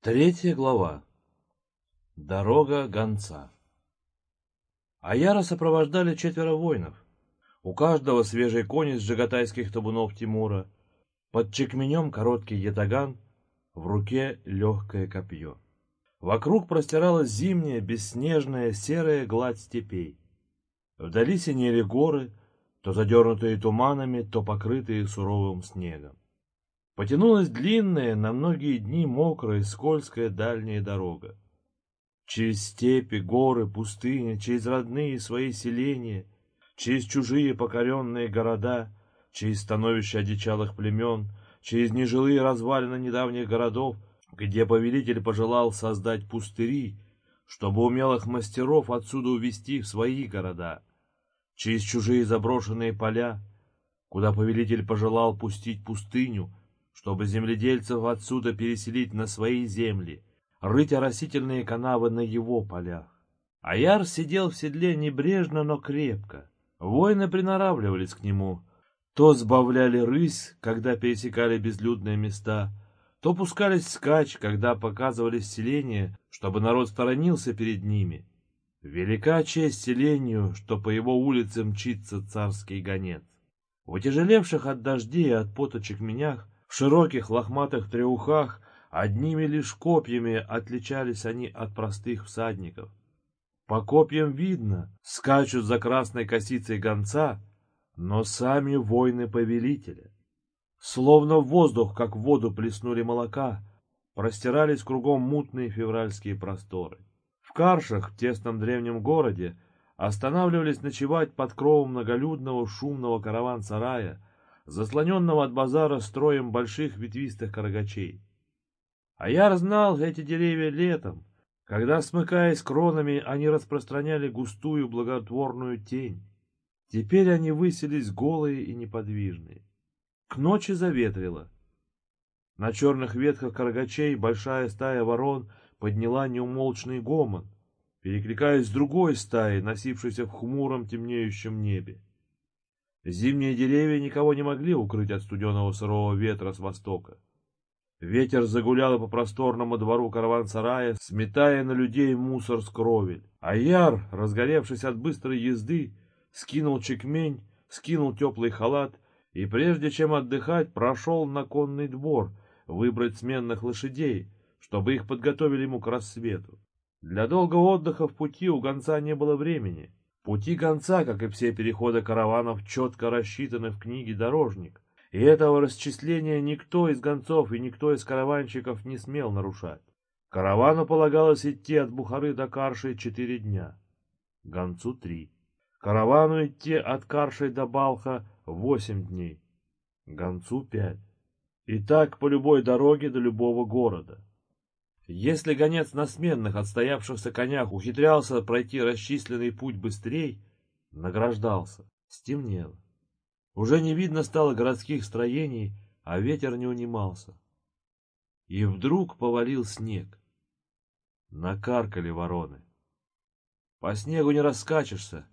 Третья глава. Дорога гонца. Аяра сопровождали четверо воинов. У каждого свежий конь из жиготайских табунов Тимура. Под чекменем короткий ятаган, в руке легкое копье. Вокруг простиралась зимняя, бесснежная, серая гладь степей. Вдали синели горы, то задернутые туманами, то покрытые суровым снегом. Потянулась длинная, на многие дни мокрая, скользкая дальняя дорога. Через степи, горы, пустыни, через родные свои селения, через чужие покоренные города, через становища одичалых племен, через нежилые развалины недавних городов, где повелитель пожелал создать пустыри, чтобы умелых мастеров отсюда увезти в свои города, через чужие заброшенные поля, куда повелитель пожелал пустить пустыню, чтобы земледельцев отсюда переселить на свои земли, рыть оросительные канавы на его полях. Аяр сидел в седле небрежно, но крепко. Воины приноравливались к нему. То сбавляли рысь, когда пересекали безлюдные места, то пускались скач, когда показывались селения, чтобы народ сторонился перед ними. Велика честь селению, что по его улице мчится царский гонец. В утяжелевших от дождей и от поточек менях в широких лохматых треухах одними лишь копьями отличались они от простых всадников. По копьям видно, скачут за красной косицей гонца, но сами воины повелителя. Словно в воздух, как в воду плеснули молока, простирались кругом мутные февральские просторы. В Каршах, в тесном древнем городе, останавливались ночевать под кровом многолюдного шумного караван-сарая, заслоненного от базара строем больших ветвистых карагачей. А я знал эти деревья летом, когда, смыкаясь кронами, они распространяли густую благотворную тень. Теперь они высились голые и неподвижные. К ночи заветрило. На черных ветках карагачей большая стая ворон подняла неумолчный гомон, перекликаясь с другой стаей, носившейся в хмуром темнеющем небе. Зимние деревья никого не могли укрыть от студеного сырого ветра с востока. Ветер загулял по просторному двору караван-сарая, сметая на людей мусор с кровель. А Яр, разгоревшись от быстрой езды, скинул чекмень, скинул теплый халат и, прежде чем отдыхать, прошел на конный двор, выбрать сменных лошадей, чтобы их подготовили ему к рассвету. Для долгого отдыха в пути у гонца не было времени. Пути гонца, как и все переходы караванов, четко рассчитаны в книге «Дорожник», и этого расчисления никто из гонцов и никто из караванщиков не смел нарушать. Каравану полагалось идти от Бухары до Карши четыре дня, гонцу три. Каравану идти от Карши до Балха восемь дней, гонцу пять. И так по любой дороге до любого города. Если гонец на сменных отстоявшихся конях ухитрялся пройти расчисленный путь быстрей, награждался. Стемнело. Уже не видно стало городских строений, а ветер не унимался. И вдруг повалил снег. Накаркали вороны. По снегу не раскачешься.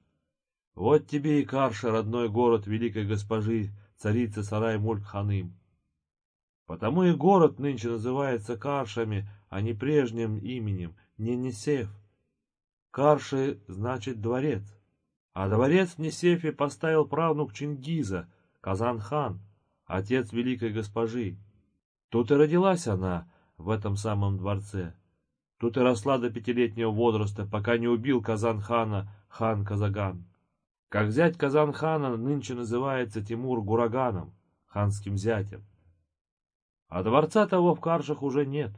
Вот тебе и Карша, родной город великой госпожи, царицы Сарай Мульк-Ханым. Потому и город нынче называется Каршами, а не прежним именем, не Несеф. Карши значит дворец. А дворец в Несефе поставил правнук Чингиза, Казан-хан, отец великой госпожи. Тут и родилась она в этом самом дворце. Тут и росла до пятилетнего возраста, пока не убил Казан-хана хан Казаган. Как зять Казан-хана нынче называется Тимур Гураганом, ханским зятем. А дворца того в Каршах уже нет.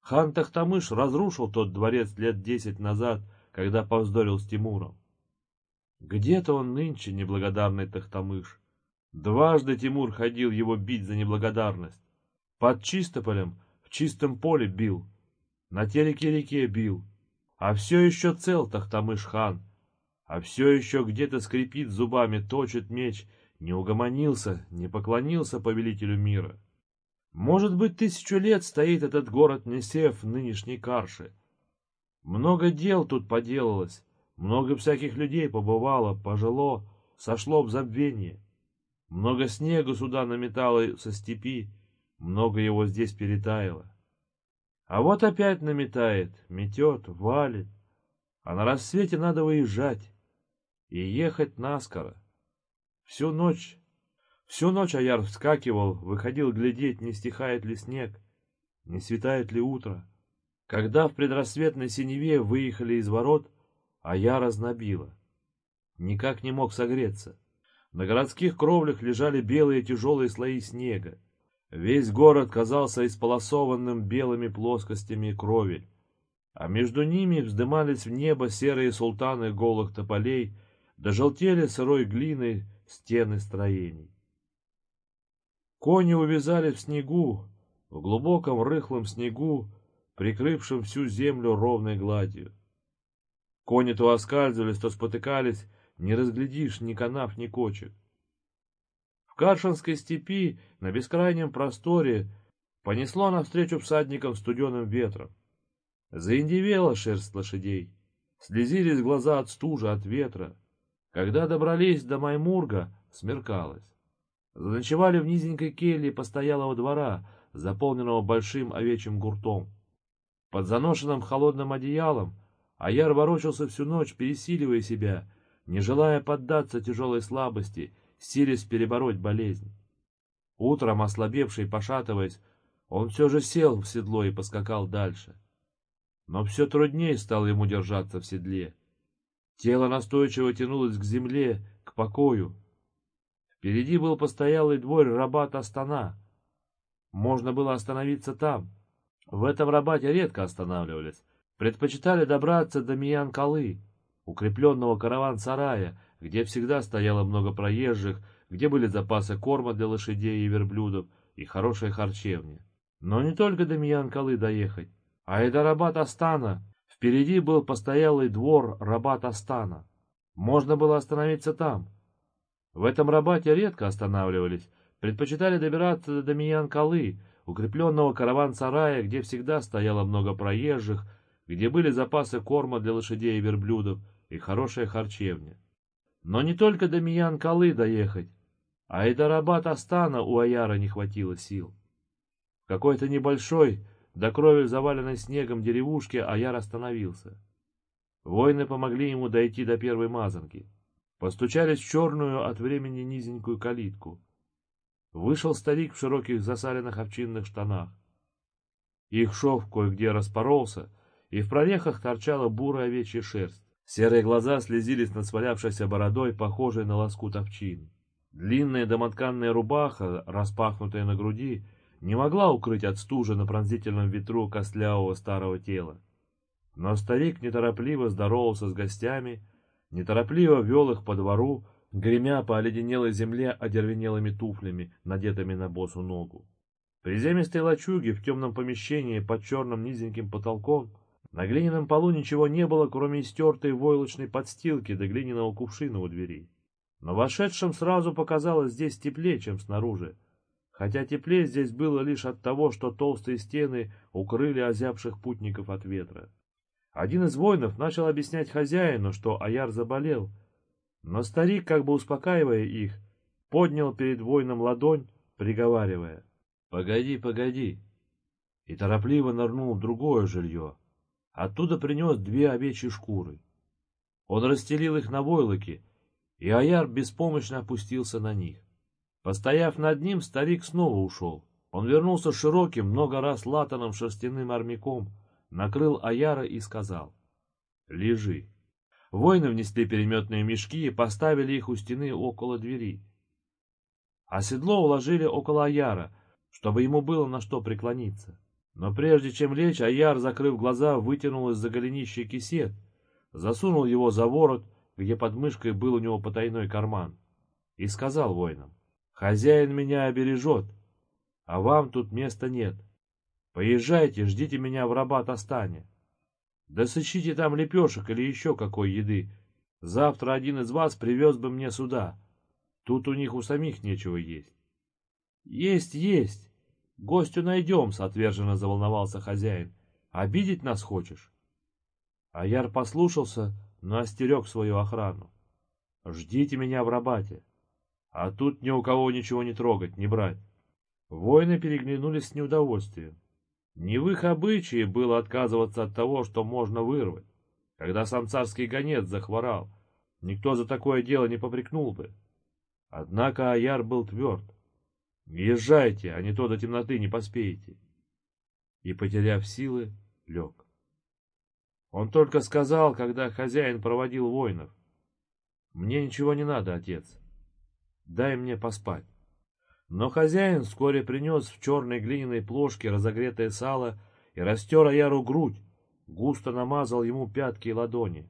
Хан Тахтамыш разрушил тот дворец лет десять назад, когда повздорил с Тимуром. Где-то он нынче, неблагодарный Тахтамыш. Дважды Тимур ходил его бить за неблагодарность. Под Чистополем, в чистом поле бил, на тереке-реке бил. А все еще цел Тахтамыш-хан, а все еще где-то скрипит зубами, точит меч, не угомонился, не поклонился повелителю мира. Может быть, тысячу лет стоит этот город Несев, нынешней Карши. Много дел тут поделалось, много всяких людей побывало, пожило, сошло в забвение. Много снега сюда наметало со степи, много его здесь перетаяло. А вот опять наметает, метет, валит. А на рассвете надо выезжать и ехать наскоро. Всю ночь, всю ночь Аяр вскакивал, выходил глядеть, не стихает ли снег, не светает ли утро. Когда в предрассветной синеве выехали из ворот, Аяра знобило. Никак не мог согреться. На городских кровлях лежали белые тяжелые слои снега. Весь город казался исполосованным белыми плоскостями крови, а между ними вздымались в небо серые султаны голых тополей, да желтели сырой глиной стены строений. Кони увязали в снегу, в глубоком рыхлом снегу, прикрывшем всю землю ровной гладью. Кони то оскальзывались, то спотыкались, не разглядишь ни канав, ни кочек. В Каршинской степи, на бескрайнем просторе, понесло навстречу всадникам студеным ветром. Заиндевела шерсть лошадей, слезились глаза от стужи, от ветра. Когда добрались до Маймурга, смеркалось. Заночевали в низенькой келье постоялого двора, заполненного большим овечьим гуртом. Под заношенным холодным одеялом Аяр ворочался всю ночь, пересиливая себя, не желая поддаться тяжелой слабости силясь перебороть болезнь. Утром, ослабевший, пошатываясь, он все же сел в седло и поскакал дальше. Но все труднее стало ему держаться в седле. Тело настойчиво тянулось к земле, к покою. Впереди был постоялый двор рабат Астана. Можно было остановиться там. В этом рабате редко останавливались. Предпочитали добраться до Миян-Калы, укрепленного караван-сарая, где всегда стояло много проезжих, где были запасы корма для лошадей и верблюдов и хорошая харчевня. Но не только до Миян-Калы доехать, а и до Рабат-Астана. Впереди был постоялый двор Рабат-Астана. Можно было остановиться там. В этом Рабате редко останавливались, предпочитали добираться до Миян-Калы, укрепленного караван-сарая, где всегда стояло много проезжих, где были запасы корма для лошадей и верблюдов и хорошая харчевня. Но не только до Миян-Калы доехать, а и до Рабат-Астана у Аяра не хватило сил. В какой-то небольшой, до крови заваленной снегом деревушке Аяр остановился. Воины помогли ему дойти до первой мазанки. Постучались в черную от времени низенькую калитку. Вышел старик в широких засаленных овчинных штанах. Их шов кое-где распоролся, и в прорехах торчала бурая овечья шерсть. Серые глаза слезились над свалявшейся бородой, похожей на лоскут овчин. Длинная домотканная рубаха, распахнутая на груди, не могла укрыть от стужи на пронзительном ветру костлявого старого тела. Но старик неторопливо здоровался с гостями, неторопливо вел их по двору, гремя по оледенелой земле одервенелыми туфлями, надетыми на босу ногу. Приземистой лачуги в темном помещении под черным низеньким потолком на глиняном полу ничего не было, кроме истертой войлочной подстилки до глиняного кувшина у дверей. Но вошедшим сразу показалось здесь теплее, чем снаружи, хотя теплее здесь было лишь от того, что толстые стены укрыли озябших путников от ветра. Один из воинов начал объяснять хозяину, что Аяр заболел, но старик, как бы успокаивая их, поднял перед воином ладонь, приговаривая «Погоди, погоди!» и торопливо нырнул в другое жилье, Оттуда принес две овечьи шкуры. Он расстелил их на войлоке, и Аяр беспомощно опустился на них. Постояв над ним, старик снова ушел. Он вернулся широким, много раз латаным шерстяным армяком, накрыл Аяра и сказал «Лежи». Воины внесли переметные мешки и поставили их у стены около двери. А седло уложили около Аяра, чтобы ему было на что преклониться. Но прежде чем лечь, Аяр, закрыв глаза, вытянул из-за голенища кисет, засунул его за ворот, где под мышкой был у него потайной карман, и сказал воинам, «Хозяин меня обережет, а вам тут места нет. Поезжайте, ждите меня в Рабат-Астане. Да сыщите там лепешек или еще какой еды. Завтра один из вас привез бы мне сюда. Тут у них у самих нечего есть». «Есть, есть!» Гостю найдем, — отверженно заволновался хозяин. Обидеть нас хочешь? Аяр послушался, но остерег свою охрану. Ждите меня в Рабате. А тут ни у кого ничего не трогать, не брать. Воины переглянулись с неудовольствием. Не в их обычае было отказываться от того, что можно вырвать. Когда сам царский гонец захворал, никто за такое дело не попрекнул бы. Однако Аяр был тверд. Езжайте, а не то до темноты не поспеете. И, потеряв силы, лег. Он только сказал, когда хозяин проводил воинов. Мне ничего не надо, отец. Дай мне поспать. Но хозяин вскоре принес в черной глиняной плошке разогретое сало и растер Аяру грудь, густо намазал ему пятки и ладони.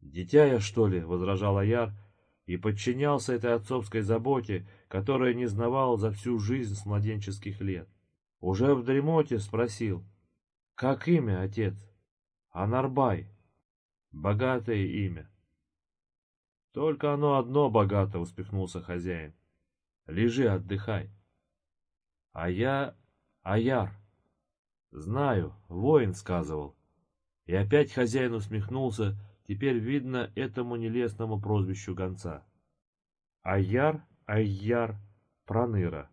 «Дитя я, что ли?» — возражал Аяр, и подчинялся этой отцовской заботе, которая не знавал за всю жизнь с младенческих лет. Уже в дремоте спросил, «Как имя, отец?» «Анарбай. Богатое имя». «Только оно одно богато», — успехнулся хозяин. «Лежи, отдыхай». «А я... Аяр». «Знаю, воин сказывал». И опять хозяин усмехнулся, теперь видно этому нелестному прозвищу гонца. Аяр, Айяр, Проныра.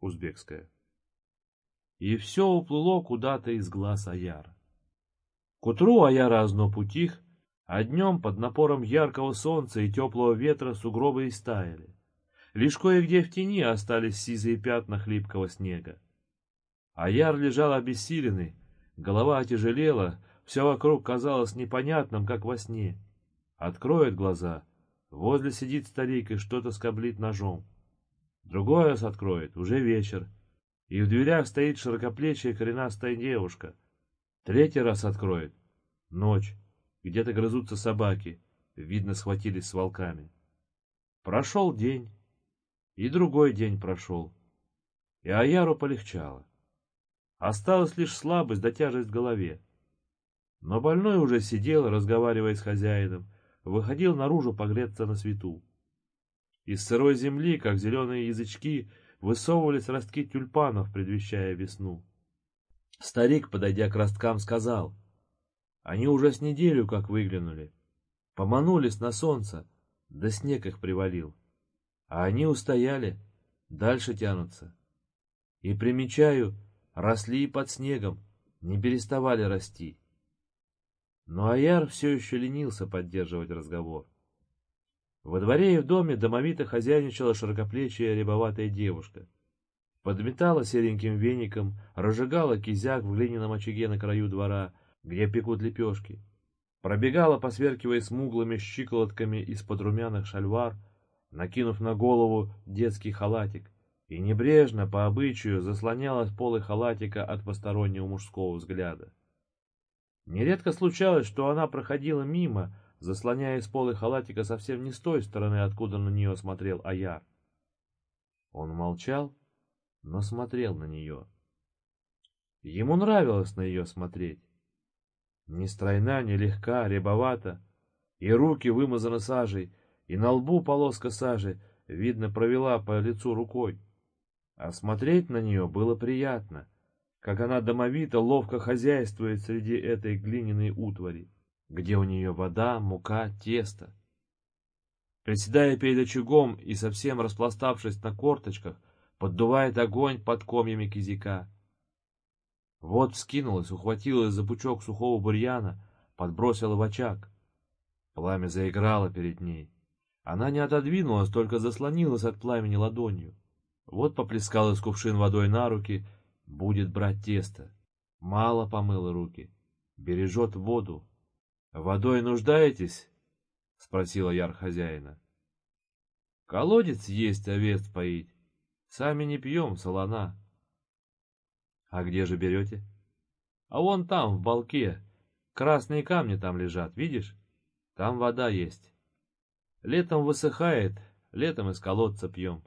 Узбекская. И все уплыло куда-то из глаз Аяра. К утру Аяра озноб утих, а днем под напором яркого солнца и теплого ветра сугробы истаяли. Лишь кое-где в тени остались сизые пятна хлипкого снега. Аяр лежал обессиленный, голова отяжелела, все вокруг казалось непонятным, как во сне. Откроет глаза, возле сидит старик и что-то скоблит ножом. Другой раз откроет, уже вечер, и в дверях стоит широкоплечья коренастая девушка. Третий раз откроет, ночь, где-то грызутся собаки, видно, схватились с волками. Прошел день, и другой день прошел, и Аяру полегчало. Осталась лишь слабость да тяжесть в голове. Но больной уже сидел, разговаривая с хозяином, выходил наружу погреться на свету. Из сырой земли, как зеленые язычки, высовывались ростки тюльпанов, предвещая весну. Старик, подойдя к росткам, сказал — они уже с неделю как выглянули. Поманулись на солнце, да снег их привалил. А они устояли, дальше тянутся. И примечаю, росли и под снегом, не переставали расти. Но Аяр все еще ленился поддерживать разговор. Во дворе и в доме домовито хозяйничала широкоплечья рябоватая девушка. Подметала сереньким веником, разжигала кизяк в глиняном очаге на краю двора — где пекут лепешки. Пробегала, посверкивая смуглыми щиколотками из-под румяных шальвар, накинув на голову детский халатик, и небрежно, по обычаю, заслонялась полы халатика от постороннего мужского взгляда. Нередко случалось, что она проходила мимо, заслоняя из полы халатика совсем не с той стороны, откуда на нее смотрел Аяр. Он молчал, но смотрел на нее. Ему нравилось на нее смотреть. Не стройна, не легка, рябовата, и руки вымазаны сажей, и на лбу полоска сажи, видно, провела по лицу рукой. А смотреть на нее было приятно, как она домовито ловко хозяйствует среди этой глиняной утвари, где у нее вода, мука, тесто. Приседая перед очагом и совсем распластавшись на корточках, поддувает огонь под комьями кизика. Вот вскинулась, ухватилась за пучок сухого бурьяна, подбросила в очаг. Пламя заиграло перед ней. Она не отодвинулась, только заслонилась от пламени ладонью. Вот поплескал из кувшин водой на руки, будет брать тесто. Мало помыла руки, бережет воду. «Водой нуждаетесь?» — спросила яр хозяина. «Колодец есть овец поить. Сами не пьем, солона». А где же берете? А вон там, в балке. Красные камни там лежат, видишь? Там вода есть. Летом высыхает, летом из колодца пьем.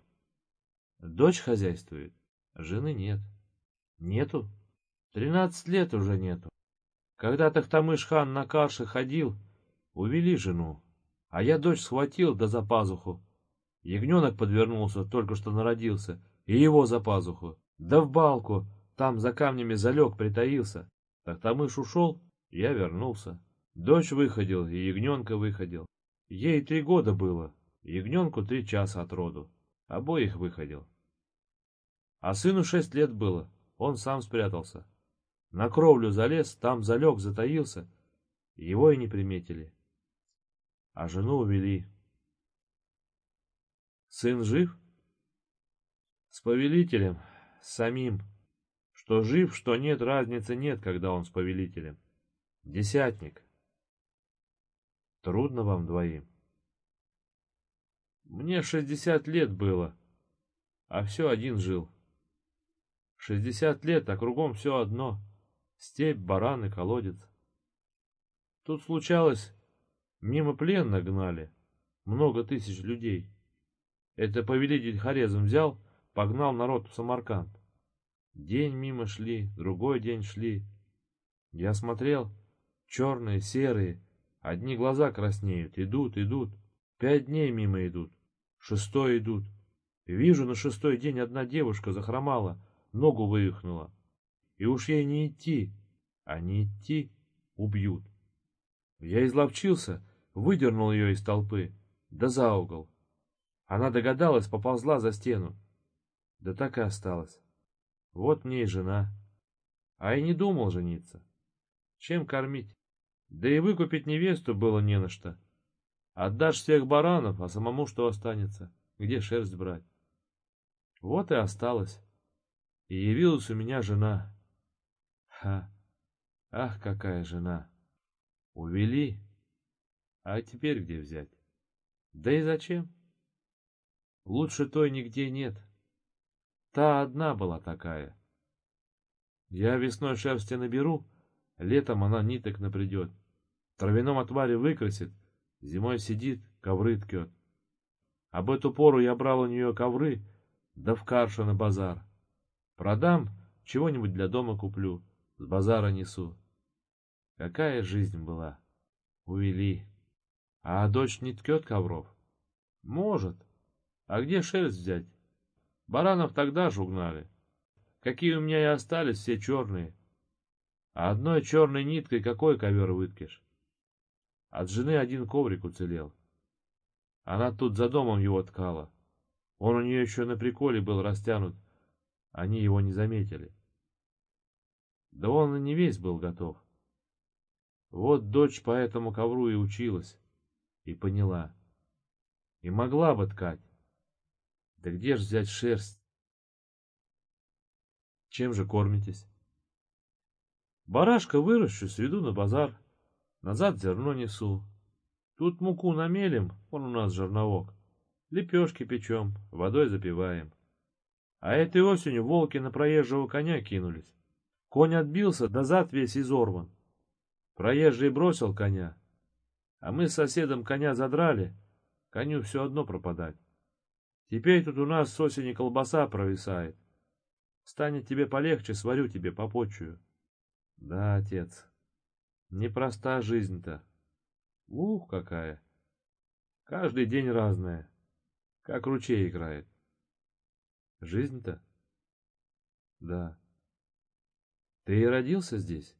Дочь хозяйствует, жены нет. Нету? Тринадцать лет уже нету. Когда Тахтамыш-хан на карше ходил, увели жену, а я дочь схватил да за пазуху. Ягненок подвернулся, только что народился, и его за пазуху, да в балку, там за камнями залег, притаился. Тахтамыш ушел, я вернулся. Дочь выходил, и ягненка выходил. Ей три года было, ягненку три часа от роду. Обоих выходил. А сыну шесть лет было. он сам спрятался. На кровлю залез, там залег, затаился. Его и не приметили. А жену увели. Сын жив? С повелителем, с самим. Что жив, что нет, разницы нет, когда он с повелителем. Десятник. Трудно вам двоим. Мне шестьдесят лет было, а все один жил. Шестьдесят лет, а кругом все одно. Степь, бараны, колодец. Тут случалось, мимо плен гнали, много тысяч людей. Это повелитель Хорезом взял, погнал народ в Самарканд. День мимо шли, другой день шли. Я смотрел, черные, серые, одни глаза краснеют, идут, идут. Пять дней мимо идут, шестой идут. Вижу, на шестой день одна девушка захромала, ногу вывихнула. И уж ей не идти, а не идти убьют. Я изловчился, выдернул ее из толпы, да за угол. Она догадалась, поползла за стену. Да так и осталась. Вот мне и жена. А и не думал жениться. Чем кормить? Да и выкупить невесту было не на что. Отдашь всех баранов, а самому что останется? Где шерсть брать? Вот и осталось. И явилась у меня жена. Ха! Ах, какая жена! Увели. А теперь где взять? Да и зачем? Лучше той нигде нет. Та одна была такая. Я весной шерсти наберу, летом она ниток напрядет. В травяном отваре выкрасит, зимой сидит, ковры ткет. Об эту пору я брал у нее ковры, да в каршу на базар. Продам, чего-нибудь для дома куплю, с базара несу. Какая жизнь была. Увели. А дочь не ткет ковров? Может. А где шерсть взять? Баранов тогда же угнали. Какие у меня и остались, все черные. А одной черной ниткой какой ковер выткешь? От жены один коврик уцелел. Она тут за домом его ткала. Он у нее еще на приколе был растянут. Они его не заметили. Да он и не весь был готов. Вот дочь по этому ковру и училась, и поняла. И могла бы ткать. Да где ж взять шерсть? Чем же кормитесь? Барашка выращу, сведу на базар. Назад зерно несу. Тут муку намелим, он у нас жерновок. Лепешки печем, водой запиваем. А этой осенью волки на проезжего коня кинулись. Конь отбился, да зад весь изорван. Проезжий бросил коня, а мы с соседом коня задрали, коню все одно пропадать. Теперь тут у нас с осени колбаса провисает. Станет тебе полегче, сварю тебе попочую. Да, отец, непроста жизнь-то. Ух, какая! Каждый день разная, как ручей играет. Жизнь-то? Да. Ты и родился здесь?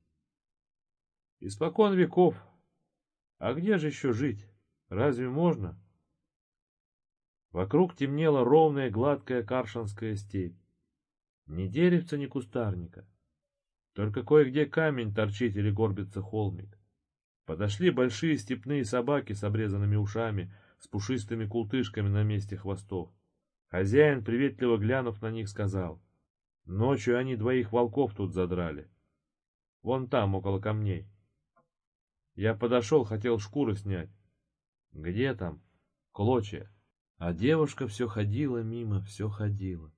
Испокон веков. А где же еще жить? Разве можно? Вокруг темнела ровная гладкая каршанская степь. Ни деревца, ни кустарника. Только кое-где камень торчит или горбится холмик. Подошли большие степные собаки с обрезанными ушами, с пушистыми култышками на месте хвостов. Хозяин, приветливо глянув на них, сказал, «Ночью они двоих волков тут задрали. Вон там, около камней». Я подошел, хотел шкуры снять. «Где там?» «Клочья». А девушка все ходила мимо, все ходила.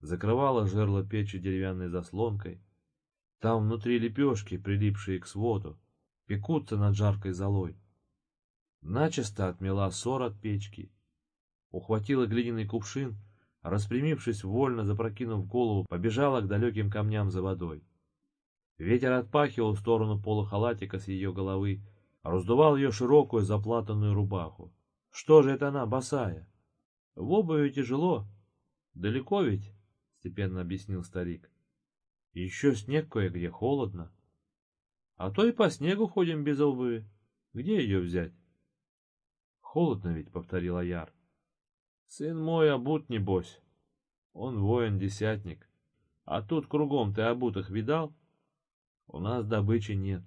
Закрывала жерло печи деревянной заслонкой. Там внутри лепешки, прилипшие к своду, пекутся над жаркой золой. Начисто отмела ссор от печки. Ухватила глиняный кувшин, распрямившись вольно, запрокинув голову, побежала к далеким камням за водой. Ветер отпахивал в сторону пола халатика с ее головы, раздувал ее широкую заплатанную рубаху. Что же это она, босая? В обуви тяжело. Далеко ведь, степенно объяснил старик. Еще снег кое-где холодно. А то и по снегу ходим без обуви. Где ее взять? Холодно ведь, повторил Аяр. Сын мой обут, небось. Он воин-десятник. А тут кругом ты обутых видал? У нас добычи нет.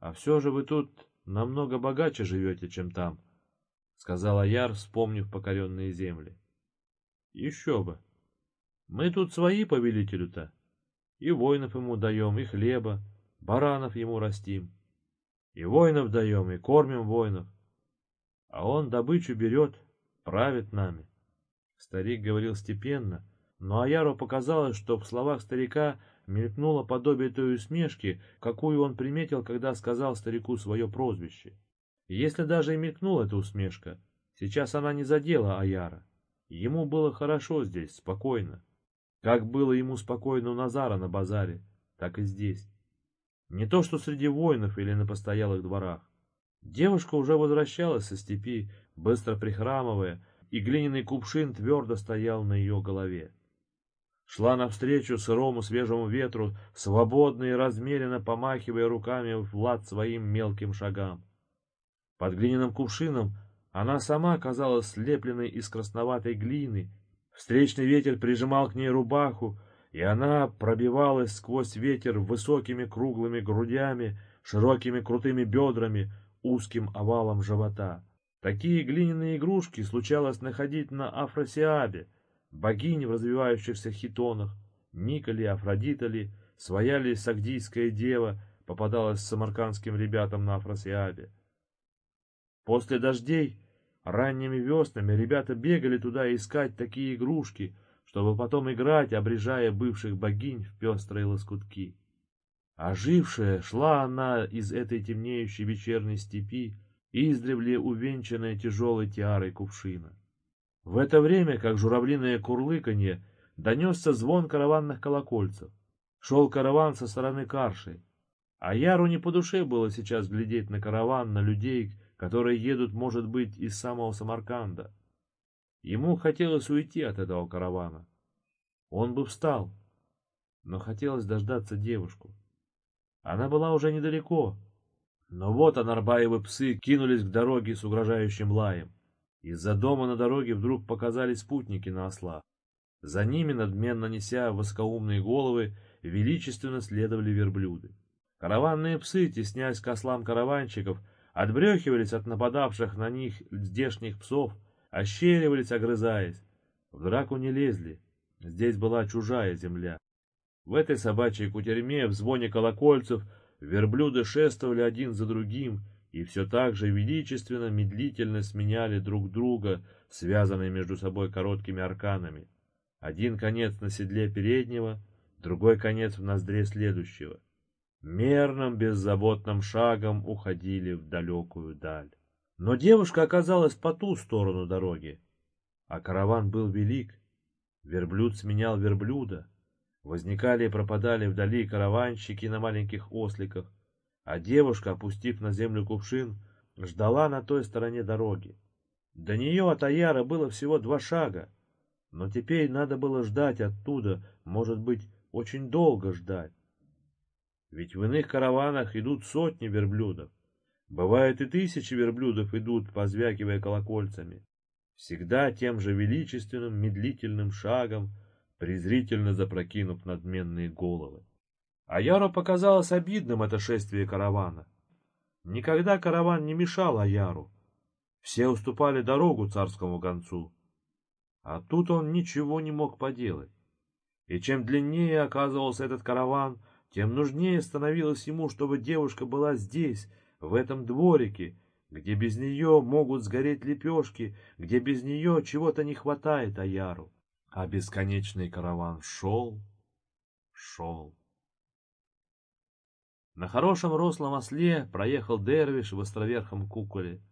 А все же вы тут намного богаче живете, чем там, — сказал Аяр, вспомнив покоренные земли. Еще бы. Мы тут свои повелителю-то. И воинов ему даем, и хлеба, баранов ему растим. И воинов даем, и кормим воинов. А он добычу берет, правит нами. Старик говорил степенно, но Аяру показалось, что в словах старика мелькнуло подобие той усмешки, какую он приметил, когда сказал старику свое прозвище. И если даже и мелькнула эта усмешка, сейчас она не задела Аяра. Ему было хорошо здесь, спокойно. Как было ему спокойно у Назара на базаре, так и здесь. Не то что среди воинов или на постоялых дворах. Девушка уже возвращалась со степи, быстро прихрамывая, и глиняный кувшин твердо стоял на ее голове. Шла навстречу сырому свежему ветру, свободно и размеренно помахивая руками в лад своим мелким шагам. Под глиняным кувшином она сама казалась слепленной из красноватой глины. Встречный ветер прижимал к ней рубаху, и она пробивалась сквозь ветер высокими круглыми грудями, широкими крутыми бедрами, узким овалом живота. Такие глиняные игрушки случалось находить на Афросиабе, богини в развивающихся хитонах, Ника ли, своя ли сагдийская дева попадалась самаркандским ребятам на Афросиабе. После дождей ранними веснами ребята бегали туда искать такие игрушки, чтобы потом играть, обрежая бывших богинь в пестрые лоскутки. Ожившая шла она из этой темнеющей вечерней степи, издревле увенчанная тяжелой тиарой кувшина. В это время, как журавлиное курлыканье, донесся звон караванных колокольцев. Шел караван со стороны Карши. А Яру не по душе было сейчас глядеть на караван, на людей, которые едут, может быть, из самого Самарканда. Ему хотелось уйти от этого каравана. Он бы встал, но хотелось дождаться девушку. Она была уже недалеко, но вот Анарбаевы псы кинулись к дороге с угрожающим лаем. Из-за дома на дороге вдруг показались спутники на ослах. За ними, надменно неся воскоумные головы, величественно следовали верблюды. Караванные псы, теснясь к ослам караванщиков, отбрехивались от нападавших на них здешних псов, ощеривались, огрызаясь. В драку не лезли. Здесь была чужая земля. В этой собачьей кутерьме, в звоне колокольцев, Верблюды шествовали один за другим и все так же величественно, медлительно сменяли друг друга, связанные между собой короткими арканами. Один конец на седле переднего, другой конец в ноздре следующего. Мерным, беззаботным шагом уходили в далекую даль. Но девушка оказалась по ту сторону дороги, а караван был велик. Верблюд сменял верблюда, Возникали и пропадали вдали караванщики на маленьких осликах, а девушка, опустив на землю кувшин, ждала на той стороне дороги. До нее от Аяра было всего два шага, но теперь надо было ждать оттуда, может быть, очень долго ждать. Ведь в иных караванах идут сотни верблюдов. Бывает и тысячи верблюдов идут, позвякивая колокольцами. Всегда тем же величественным, медлительным шагом, презрительно запрокинув надменные головы. А Яру показалось обидным это шествие каравана. Никогда караван не мешал Аяру. Все уступали дорогу царскому гонцу. А тут он ничего не мог поделать. И чем длиннее оказывался этот караван, тем нужнее становилось ему, чтобы девушка была здесь, в этом дворике, где без нее могут сгореть лепешки, где без нее чего-то не хватает Аяру. А бесконечный караван шел, шел. На хорошем рослом осле проехал Дервиш в островерхом куколе.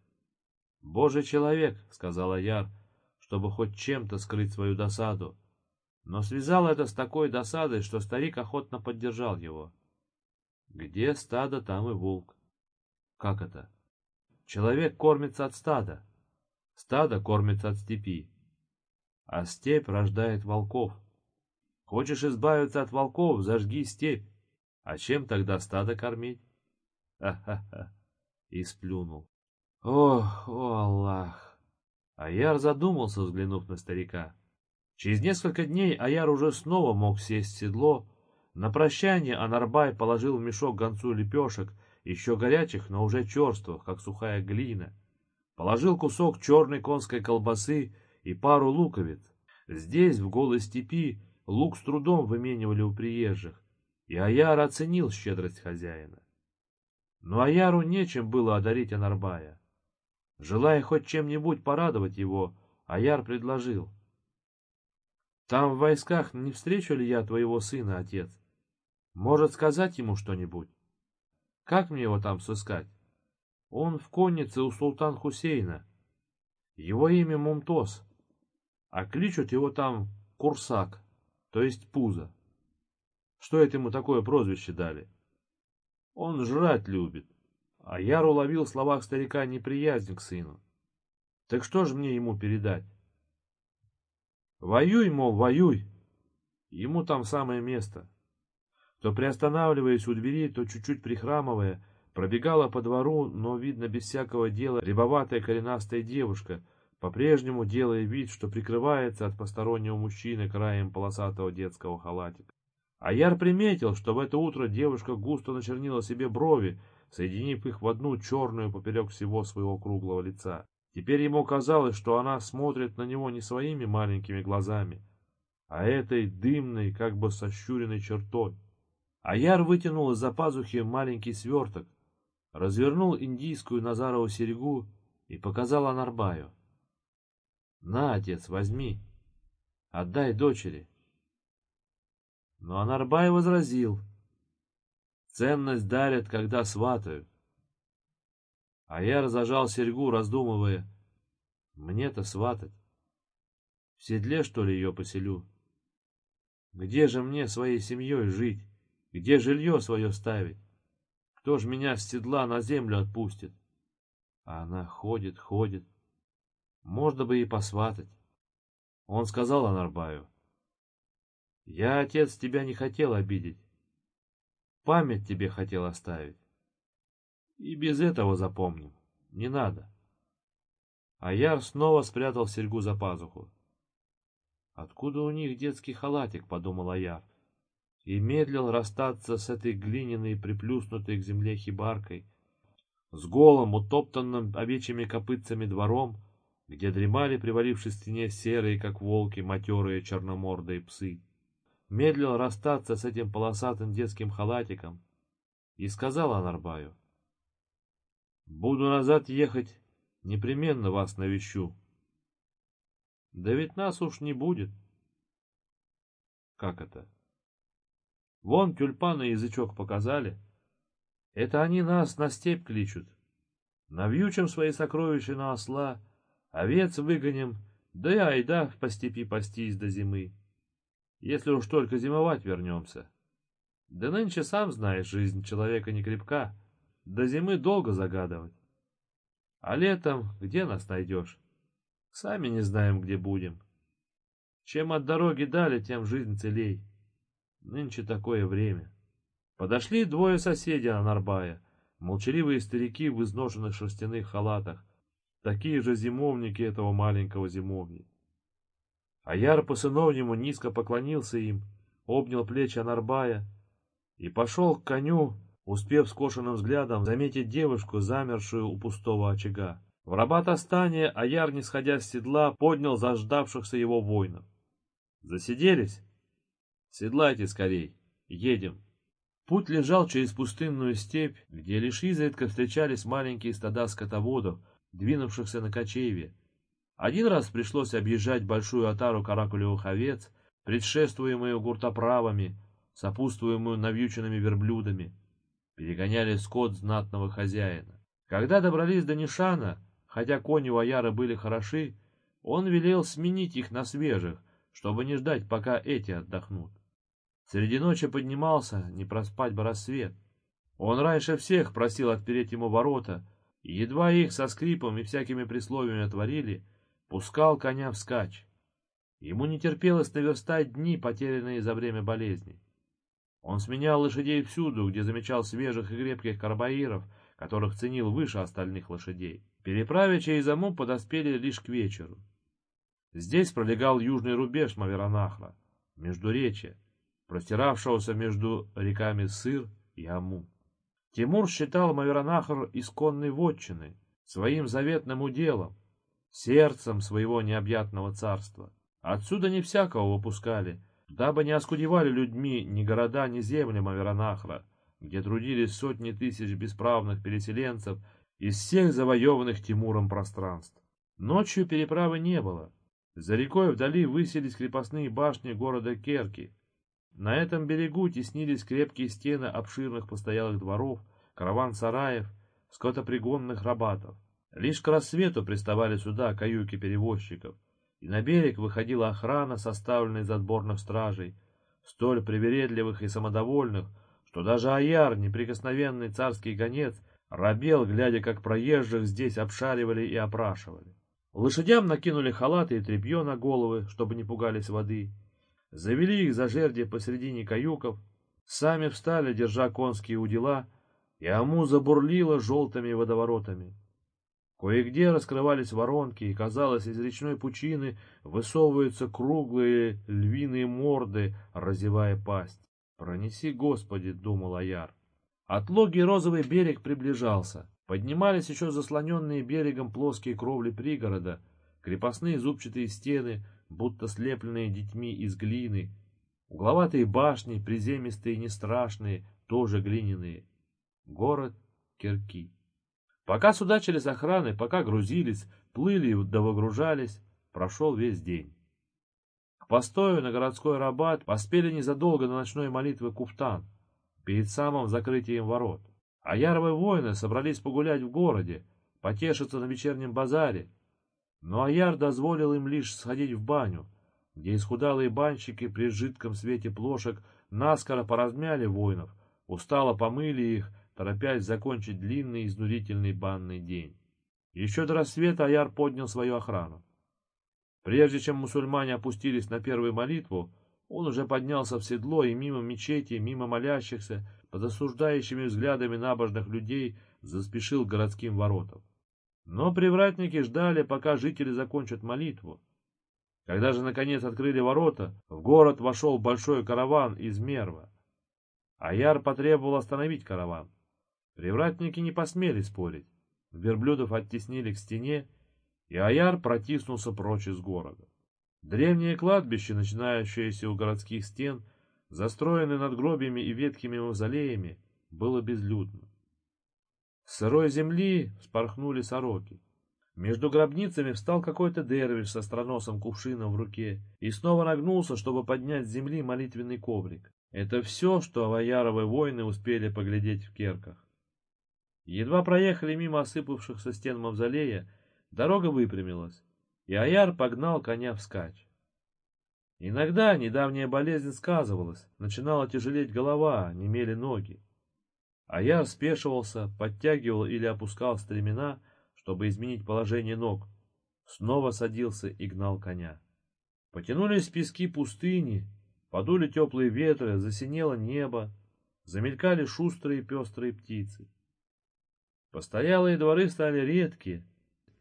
«Божий человек», — сказала Яр, чтобы хоть чем-то скрыть свою досаду, но связал это с такой досадой, что старик охотно поддержал его. «Где стадо, там и волк». «Как это?» «Человек кормится от стада, стадо кормится от степи а степь рождает волков. Хочешь избавиться от волков, зажги степь. А чем тогда стадо кормить? Ха-ха-ха. И сплюнул. Ох, о Аллах! Аяр задумался, взглянув на старика. Через несколько дней Аяр уже снова мог сесть в седло. На прощание Анарбай положил в мешок гонцу лепешек, еще горячих, но уже черствых, как сухая глина. Положил кусок черной конской колбасы и пару луковиц. Здесь, в голой степи, лук с трудом выменивали у приезжих, и Аяр оценил щедрость хозяина. Но Аяру нечем было одарить Анарбая. Желая хоть чем-нибудь порадовать его, Аяр предложил. Там в войсках не встречу ли я твоего сына, отец? Может сказать ему что-нибудь? Как мне его там сыскать? Он в коннице у султан Хусейна. Его имя Мумтоз, а кличут его там Курсак, то есть Пузо. Что это ему такое прозвище дали? Он жрать любит. А Яр уловил в словах старика неприязнь к сыну. Так что же мне ему передать? Воюй, мол, воюй. Ему там самое место. То приостанавливаясь у двери, то чуть-чуть прихрамывая, пробегала по двору, но, видно, без всякого дела, рябоватая коренастая девушка, по-прежнему делая вид, что прикрывается от постороннего мужчины краем полосатого детского халатика. А Яр приметил, что в это утро девушка густо начернила себе брови, соединив их в одну черную поперек всего своего круглого лица. Теперь ему казалось, что она смотрит на него не своими маленькими глазами, а этой дымной, как бы сощуренной чертой. Аяр вытянул из-за пазухи маленький сверток, развернул индийскую Назарову серьгу и показал Анарбаю. «На, отец, возьми, отдай дочери». Но Анарбай возразил. «Ценность дарят, когда сватают. А я разожал серьгу, раздумывая, мне-то сватать. В седле, что ли, ее поселю? Где же мне своей семьей жить? Где жилье свое ставить? Кто ж меня с седла на землю отпустит? А она ходит, ходит. Можно бы и посватать. Он сказал Анарбаю. Я, отец, тебя не хотел обидеть. Память тебе хотел оставить. И без этого запомним. Не надо. А Яр снова спрятал серьгу за пазуху. Откуда у них детский халатик, подумал Аяр. И медлил расстаться с этой глиняной, приплюснутой к земле хибаркой, с голым, утоптанным овечьими копытцами двором, где дремали, привалившись к стене, серые, как волки, матерые черномордые псы. Медлил расстаться с этим полосатым детским халатиком и сказал Анарбаю — Буду назад ехать, непременно вас навещу. Да ведь нас уж не будет. Как это? Вон тюльпаны язычок показали. Это они нас на степь кличут. Навьючим свои сокровища на осла, овец выгоним, да и айда по степи пастись до зимы. Если уж только зимовать вернемся. Да нынче сам знаешь, жизнь человека не крепка. До зимы долго загадывать. А летом где нас найдешь? Сами не знаем, где будем. Чем от дороги дали, тем жизнь целей. Нынче такое время. Подошли двое соседей Анарбая, молчаливые старики в изношенных шерстяных халатах, такие же зимовники этого маленького зимовья. А Яр по-сыновнему низко поклонился им, обнял плечи Анарбая и пошел к коню, успев скошенным взглядом заметить девушку, замершую у пустого очага. В Рабат-Астане Аяр, не сходя с седла, поднял заждавшихся его воинов. «Засиделись? Седлайте скорей, едем». Путь лежал через пустынную степь, где лишь изредка встречались маленькие стада скотоводов, двинувшихся на кочевье. Один раз пришлось объезжать большую отару каракулевых овец, предшествуемую гуртоправами, сопутствуемую навьюченными верблюдами перегоняли скот знатного хозяина. Когда добрались до Нишана, хотя кони у Аяра были хороши, он велел сменить их на свежих, чтобы не ждать, пока эти отдохнут. Среди ночи поднимался, не проспать бы рассвет. Он раньше всех просил отпереть ему ворота, и едва их со скрипом и всякими присловиями отворили, пускал коня вскачь. Ему не терпелось наверстать дни, потерянные за время болезни. Он сменял лошадей всюду, где замечал свежих и крепких карбаиров, которых ценил выше остальных лошадей. Переправя через Аму подоспели лишь к вечеру. Здесь пролегал южный рубеж Маверанахра, междуречия, простиравшегося между реками Сыр и Аму. Тимур считал Маверанахр исконной вотчиной, своим заветным уделом, сердцем своего необъятного царства. Отсюда не всякого выпускали, дабы не оскудевали людьми ни города, ни земли Маверанахра, где трудились сотни тысяч бесправных переселенцев из всех завоеванных Тимуром пространств. Ночью переправы не было. За рекой вдали высились крепостные башни города Керки. На этом берегу теснились крепкие стены обширных постоялых дворов, караван-сараев, скотопригонных рабатов. Лишь к рассвету приставали сюда каюки перевозчиков, и на берег выходила охрана, составленная из отборных стражей, столь привередливых и самодовольных, что даже Аяр, неприкосновенный царский гонец, робел, глядя, как проезжих здесь обшаривали и опрашивали. Лошадям накинули халаты и тряпье на головы, чтобы не пугались воды. Завели их за жерди посредине каюков, сами встали, держа конские удила, и Аму забурлила желтыми водоворотами. Кое-где раскрывались воронки, и, казалось, из речной пучины высовываются круглые львиные морды, разевая пасть. «Пронеси, Господи!» — думал Аяр. Отлогий розовый берег приближался. Поднимались еще заслоненные берегом плоские кровли пригорода, крепостные зубчатые стены, будто слепленные детьми из глины, угловатые башни, приземистые и нестрашные, тоже глиняные. Город Кирки. Пока судачили с охраны, пока грузились, плыли да выгружались, прошел весь день. К постою на городской рабат поспели незадолго на ночной молитвы куфтан, перед самым закрытием ворот. А яровые воины собрались погулять в городе, потешиться на вечернем базаре. Но Аяр дозволил им лишь сходить в баню, где исхудалые банщики при жидком свете плошек наскоро поразмяли воинов, устало помыли их, торопясь закончить длинный изнурительный банный день. Еще до рассвета Аяр поднял свою охрану. Прежде чем мусульмане опустились на первую молитву, он уже поднялся в седло и мимо мечети, мимо молящихся, под осуждающими взглядами набожных людей заспешил к городским воротам. Но привратники ждали, пока жители закончат молитву. Когда же наконец открыли ворота, в город вошел большой караван из Мерва. Аяр потребовал остановить караван. Привратники не посмели спорить. Верблюдов оттеснили к стене, и Аяр протиснулся прочь из города. Древнее кладбище, начинающееся у городских стен, застроенное надгробиями и ветхими мавзолеями, было безлюдно. С сырой земли вспорхнули сороки. Между гробницами встал какой-то дервиш со страносом кувшином в руке и снова нагнулся, чтобы поднять с земли молитвенный коврик. Это все, что аваяровые воины успели поглядеть в керках. Едва проехали мимо осыпавшихся стен мавзолея, дорога выпрямилась, и Аяр погнал коня вскачь. Иногда недавняя болезнь сказывалась, начинала тяжелеть голова, немели ноги. Аяр спешивался, подтягивал или опускал стремена, чтобы изменить положение ног, снова садился и гнал коня. Потянулись пески пустыни, подули теплые ветры, засинело небо, замелькали шустрые пестрые птицы. Постоялые дворы стали редки,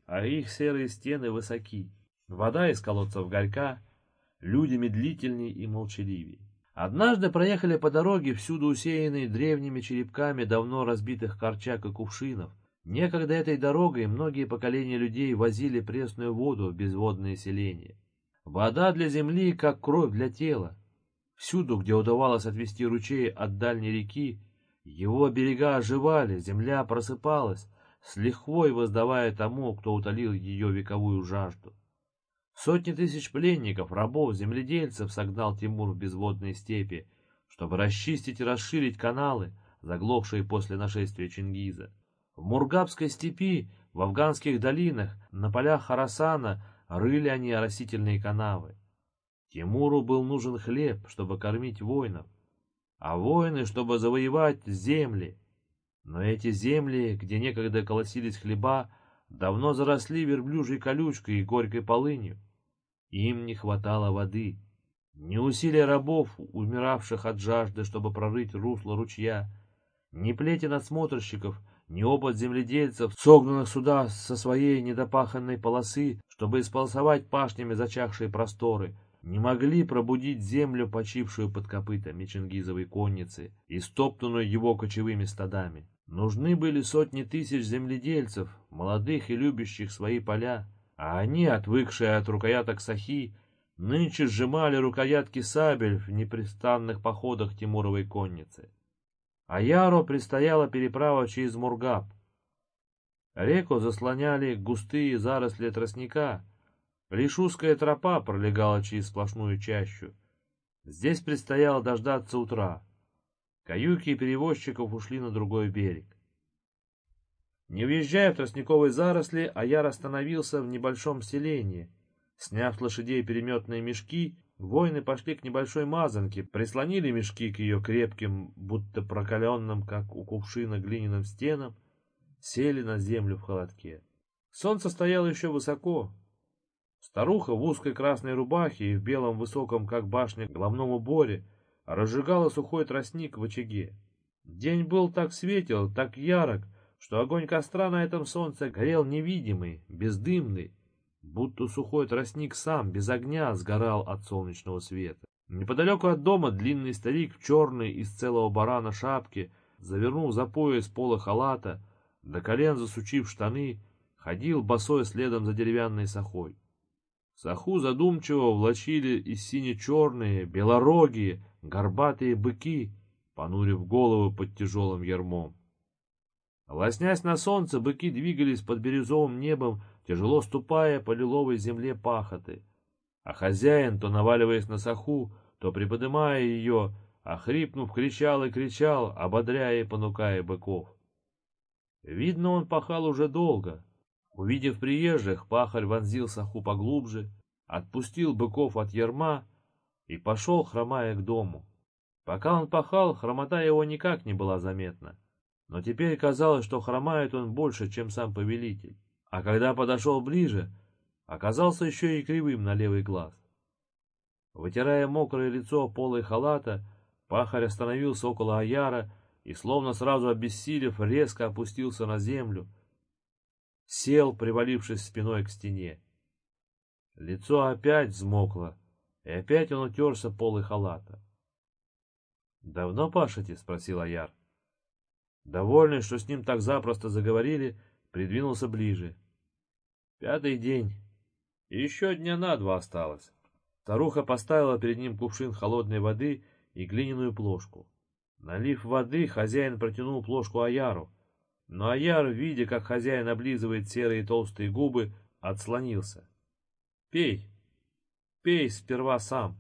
а их серые стены высоки. Вода из колодцев горька, люди медлительней и молчаливее. Однажды проехали по дороге, всюду усеянной древними черепками давно разбитых корчак и кувшинов. Некогда этой дорогой многие поколения людей возили пресную воду в безводные селения. Вода для земли, как кровь для тела. Всюду, где удавалось отвести ручей от дальней реки, его берега оживали, земля просыпалась, с лихвой воздавая тому, кто утолил ее вековую жажду. Сотни тысяч пленников, рабов, земледельцев согнал Тимур в безводные степи, чтобы расчистить и расширить каналы, заглохшие после нашествия Чингиза. В Мургабской степи, в афганских долинах, на полях Харасана рыли они оросительные канавы. Тимуру был нужен хлеб, чтобы кормить воинов а воины, чтобы завоевать земли. Но эти земли, где некогда колосились хлеба, давно заросли верблюжьей колючкой и горькой полынью. Им не хватало воды. Ни усилия рабов, умиравших от жажды, чтобы прорыть русло ручья, ни плети надсмотрщиков ни опыт земледельцев, согнанных сюда со своей недопаханной полосы, чтобы исполосовать пашнями зачахшие просторы, не могли пробудить землю, почившую под копытами Чингизовой конницы и стоптанную его кочевыми стадами. Нужны были сотни тысяч земледельцев, молодых и любящих свои поля, а они, отвыкшие от рукояток сахи, нынче сжимали рукоятки сабель в непрестанных походах Тимуровой конницы. А Яру предстояла переправа через Мургаб. Реку заслоняли густые заросли тростника, лишь узкая тропа пролегала через сплошную чащу. Здесь предстояло дождаться утра. Каюки и перевозчиков ушли на другой берег. Не въезжая в тростниковые заросли, Аяр остановился в небольшом селении. Сняв с лошадей переметные мешки, воины пошли к небольшой мазанке, прислонили мешки к ее крепким, будто прокаленным, как у кувшина, глиняным стенам, сели на землю в холодке. Солнце стояло еще высоко. Старуха в узкой красной рубахе и в белом высоком, как башня, головном уборе разжигала сухой тростник в очаге. День был так светел, так ярок, что огонь костра на этом солнце горел невидимый, бездымный, будто сухой тростник сам, без огня, сгорал от солнечного света. Неподалеку от дома длинный старик в черной из целого барана шапке, завернув за пояс пола халата, до колен засучив штаны, ходил босой следом за деревянной сахой. Саху задумчиво влачили из сине-черные, белорогие, горбатые быки, понурив головы под тяжелым ярмом. Лоснясь на солнце, быки двигались под бирюзовым небом, тяжело ступая по лиловой земле пахоты. А хозяин, то наваливаясь на саху, то приподымая ее, охрипнув, кричал и кричал, ободряя и понукая быков. Видно, он пахал уже долго. Увидев приезжих, пахарь вонзил саху поглубже, отпустил быков от ярма и пошел, хромая к дому. Пока он пахал, хромота его никак не была заметна. Но теперь казалось, что хромает он больше, чем сам повелитель. А когда подошел ближе, оказался еще и кривым на левый глаз. Вытирая мокрое лицо полой халата, пахарь остановился около Аяра и, словно сразу обессилев, резко опустился на землю, сел, привалившись спиной к стене. Лицо опять взмокло, и опять он утерся полой халата. «Давно пашете?» — спросил Аяр. Довольный, что с ним так запросто заговорили, придвинулся ближе. Пятый день. Еще дня на два осталось. Старуха поставила перед ним кувшин холодной воды и глиняную плошку. Налив воды, хозяин протянул плошку Аяру. Но Аяр, видя, как хозяин облизывает серые толстые губы, отслонился. «Пей, пей сперва сам».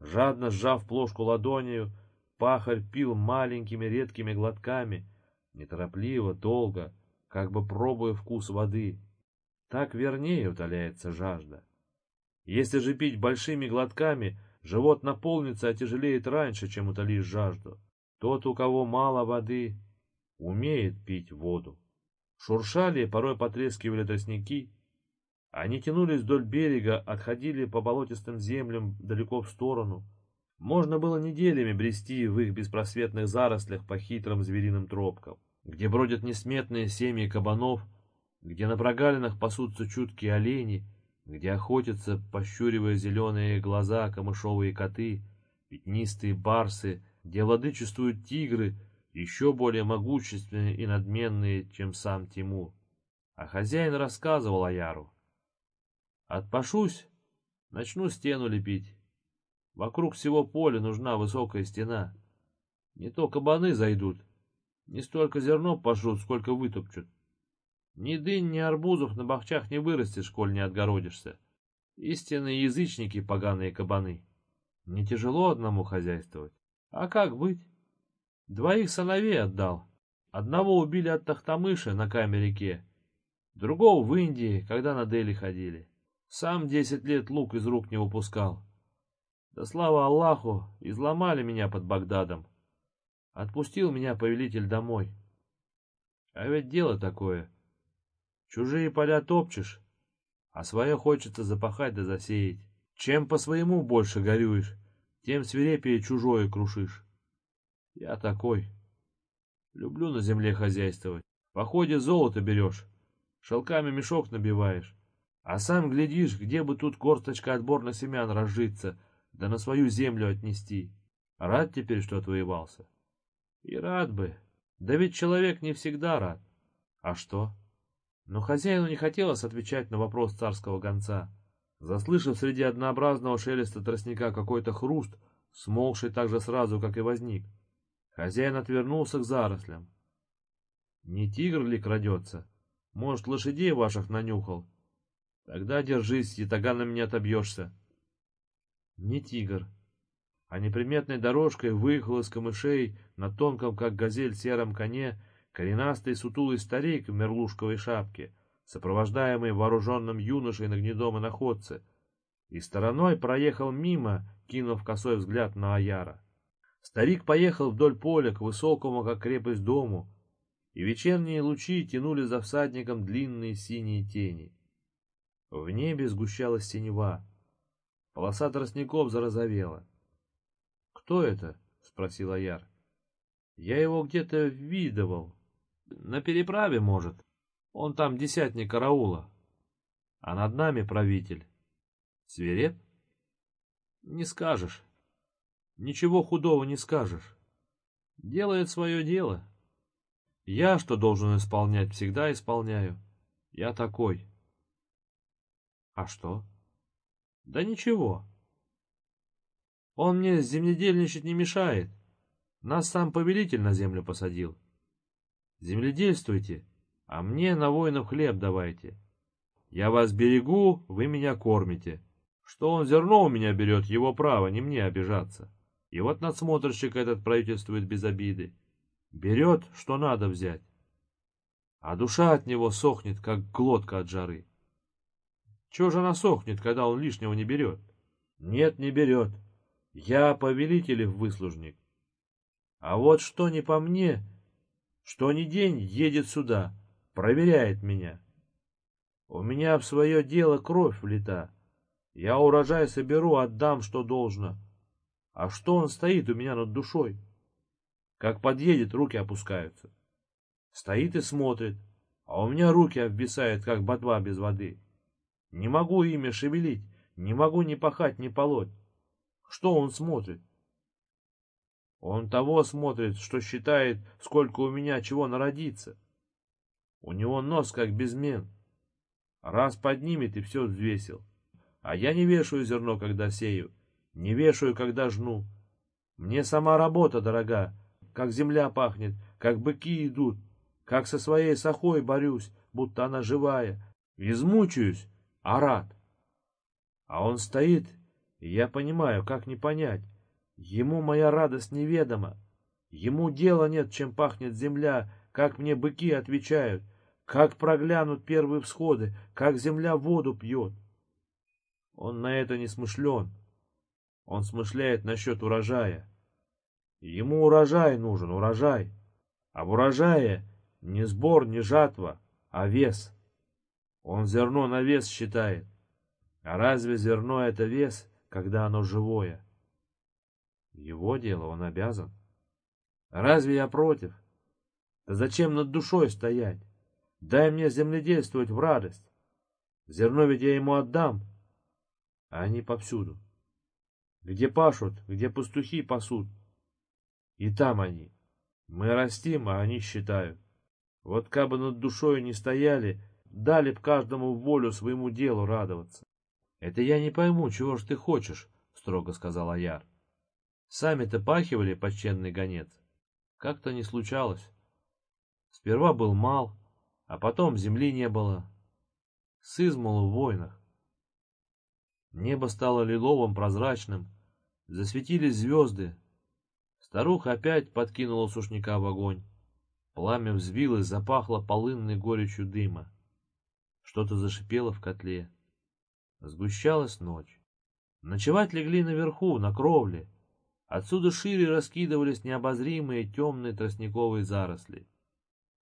Жадно сжав плошку ладонью, Пахарь пил маленькими редкими глотками, неторопливо, долго, как бы пробуя вкус воды. Так вернее утоляется жажда. Если же пить большими глотками, живот наполнится, а тяжелеет раньше, чем утолишь жажду. Тот, у кого мало воды, умеет пить воду. Шуршали, порой потрескивали тростники. Они тянулись вдоль берега, отходили по болотистым землям далеко в сторону — можно было неделями брести в их беспросветных зарослях по хитрым звериным тропкам, где бродят несметные семьи кабанов, где на прогалинах пасутся чуткие олени, где охотятся, пощуривая зеленые глаза, камышовые коты, пятнистые барсы, где владычествуют тигры, еще более могущественные и надменные, чем сам Тимур. А хозяин рассказывал Аяру. «Отпашусь, начну стену лепить». Вокруг всего поля нужна высокая стена. Не то кабаны зайдут, не столько зерно пожрут, сколько вытопчут. Ни дынь, ни арбузов на бахчах не вырастешь, коль не отгородишься. Истинные язычники, поганые кабаны. Не тяжело одному хозяйствовать. А как быть? Двоих сыновей отдал. Одного убили от Тахтамыша на Каме-реке, другого в Индии, когда на Дели ходили. Сам десять лет лук из рук не выпускал. Да слава Аллаху, изломали меня под Багдадом. Отпустил меня повелитель домой. А ведь дело такое. Чужие поля топчешь, а свое хочется запахать да засеять. Чем по своему больше горюешь, тем свирепее чужое крушишь. Я такой. Люблю на земле хозяйствовать. В походе золото берешь, шелками мешок набиваешь, а сам глядишь, где бы тут горсточка отборных семян разжиться, да на свою землю отнести. Рад теперь, что отвоевался? И рад бы. Да ведь человек не всегда рад. А что? Но хозяину не хотелось отвечать на вопрос царского гонца. Заслышав среди однообразного шелеста тростника какой-то хруст, смолкший так же сразу, как и возник, хозяин отвернулся к зарослям. Не тигр ли крадется? Может, лошадей ваших нанюхал? Тогда держись, ятаганом не отобьешься. Не тигр, а неприметной дорожкой выехал из камышей на тонком, как газель, сером коне коренастый сутулый старик в мерлушковой шапке, сопровождаемый вооруженным юношей на гнедом иноходце, и стороной проехал мимо, кинув косой взгляд на Аяра. Старик поехал вдоль поля к высокому, как крепость, дому, и вечерние лучи тянули за всадником длинные синие тени. В небе сгущалась синева. Полоса тростников зарозовела. — Кто это? — спросил Аяр. — Я его где-то видывал. На переправе, может. Он там десятник караула. А над нами правитель. Свиреп? Не скажешь. Ничего худого не скажешь. Делает свое дело. Я, что должен исполнять, всегда исполняю. Я такой. А что? Да ничего. Он мне земледельничать не мешает. Нас сам повелитель на землю посадил. Земледельствуйте, а мне на воинов хлеб давайте. Я вас берегу, вы меня кормите. Что он зерно у меня берет, его право, не мне обижаться. И вот надсмотрщик этот правительствует без обиды. Берет, что надо взять. А душа от него сохнет, как глотка от жары. Чего же она сохнет, когда он лишнего не берет? Нет, не берет. Я повелителев выслужник. А вот что не по мне, что ни день едет сюда, проверяет меня. У меня в свое дело кровь влита. Я урожай соберу, отдам, что должно. А что он стоит у меня над душой? Как подъедет, руки опускаются. Стоит и смотрит, а у меня руки обвисают, как ботва без воды. Не могу ими шевелить, не могу ни пахать, ни полоть. Что он смотрит? Он того смотрит, что считает, сколько у меня чего народится. У него нос как безмен. Раз поднимет и все взвесил. А я не вешаю зерно, когда сею, не вешаю, когда жну. Мне сама работа дорога, как земля пахнет, как быки идут, как со своей сахой борюсь, будто она живая. Измучаюсь, а рад. А он стоит, и я понимаю, как не понять. Ему моя радость неведома. Ему дела нет, чем пахнет земля, как мне быки отвечают, как проглянут первые всходы, как земля воду пьет. Он на это не смышлен. Он смышляет насчет урожая. Ему урожай нужен, урожай. А в урожае не сбор, не жатва, а вес. Он зерно на вес считает. А разве зерно это вес, когда оно живое? Его дело, он обязан. Разве я против? Да зачем над душой стоять? Дай мне земледельствовать в радость. Зерно ведь я ему отдам. А они повсюду. Где пашут, где пастухи пасут. И там они. Мы растим, а они считают. Вот как бы над душой не стояли, дали б каждому волю своему делу радоваться. — Это я не пойму, чего ж ты хочешь, — строго сказал Аяр. Сами-то пахивали, почтенный гонец. Как-то не случалось. Сперва был мал, а потом земли не было. Сызмал в войнах. Небо стало лиловым, прозрачным. Засветились звезды. Старуха опять подкинула сушняка в огонь. Пламя взвилось, запахло полынной горечью дыма. Что-то зашипело в котле. Сгущалась ночь. Ночевать легли наверху, на кровле. Отсюда шире раскидывались необозримые темные тростниковые заросли.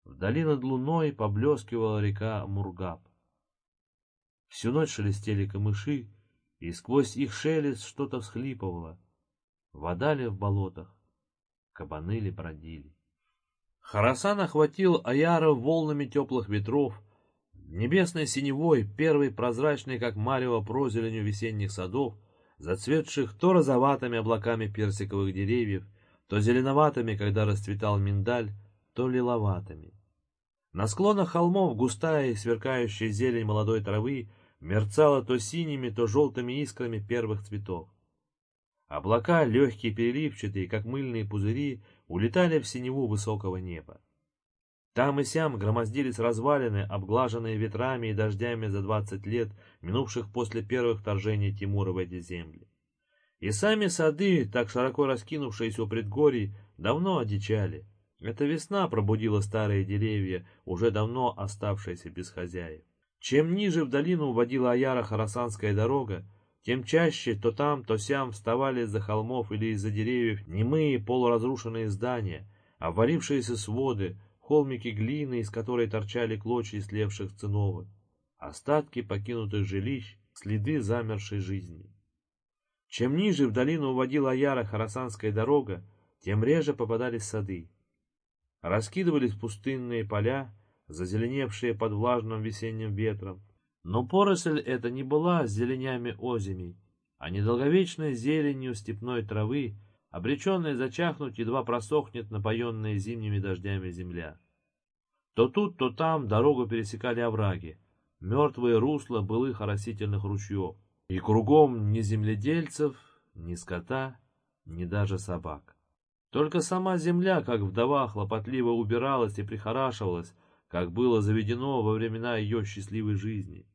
Вдали над луной поблескивала река Мургаб. Всю ночь шелестели камыши, и сквозь их шелест что-то всхлипывало. Вода ли в болотах, кабаны ли бродили. Харасан охватил Аяра волнами теплых ветров, небесной синевой, первой прозрачной, как марево, прозеленью весенних садов, зацветших то розоватыми облаками персиковых деревьев, то зеленоватыми, когда расцветал миндаль, то лиловатыми. На склонах холмов густая и сверкающая зелень молодой травы мерцала то синими, то желтыми искрами первых цветов. Облака, легкие переливчатые, как мыльные пузыри, улетали в синеву высокого неба. Там и сям громоздились развалины, обглаженные ветрами и дождями за двадцать лет, минувших после первых вторжений Тимура в эти земли. И сами сады, так широко раскинувшиеся у предгорий, давно одичали. Эта весна пробудила старые деревья, уже давно оставшиеся без хозяев. Чем ниже в долину уводила Аяра Харасанская дорога, тем чаще то там, то сям вставали из-за холмов или из-за деревьев немые полуразрушенные здания, обвалившиеся своды, холмики глины, из которой торчали клочья слевших циновок, остатки покинутых жилищ, следы замершей жизни. Чем ниже в долину уводила Яра Харасанская дорога, тем реже попадались сады. Раскидывались пустынные поля, зазеленевшие под влажным весенним ветром, но поросль эта не была зеленями озимей, а недолговечной зеленью степной травы, обреченная зачахнуть, едва просохнет напоенная зимними дождями земля. То тут, то там дорогу пересекали овраги, мертвые русла былых оросительных ручьев, и кругом ни земледельцев, ни скота, ни даже собак. Только сама земля, как вдова, хлопотливо убиралась и прихорашивалась, как было заведено во времена ее счастливой жизни.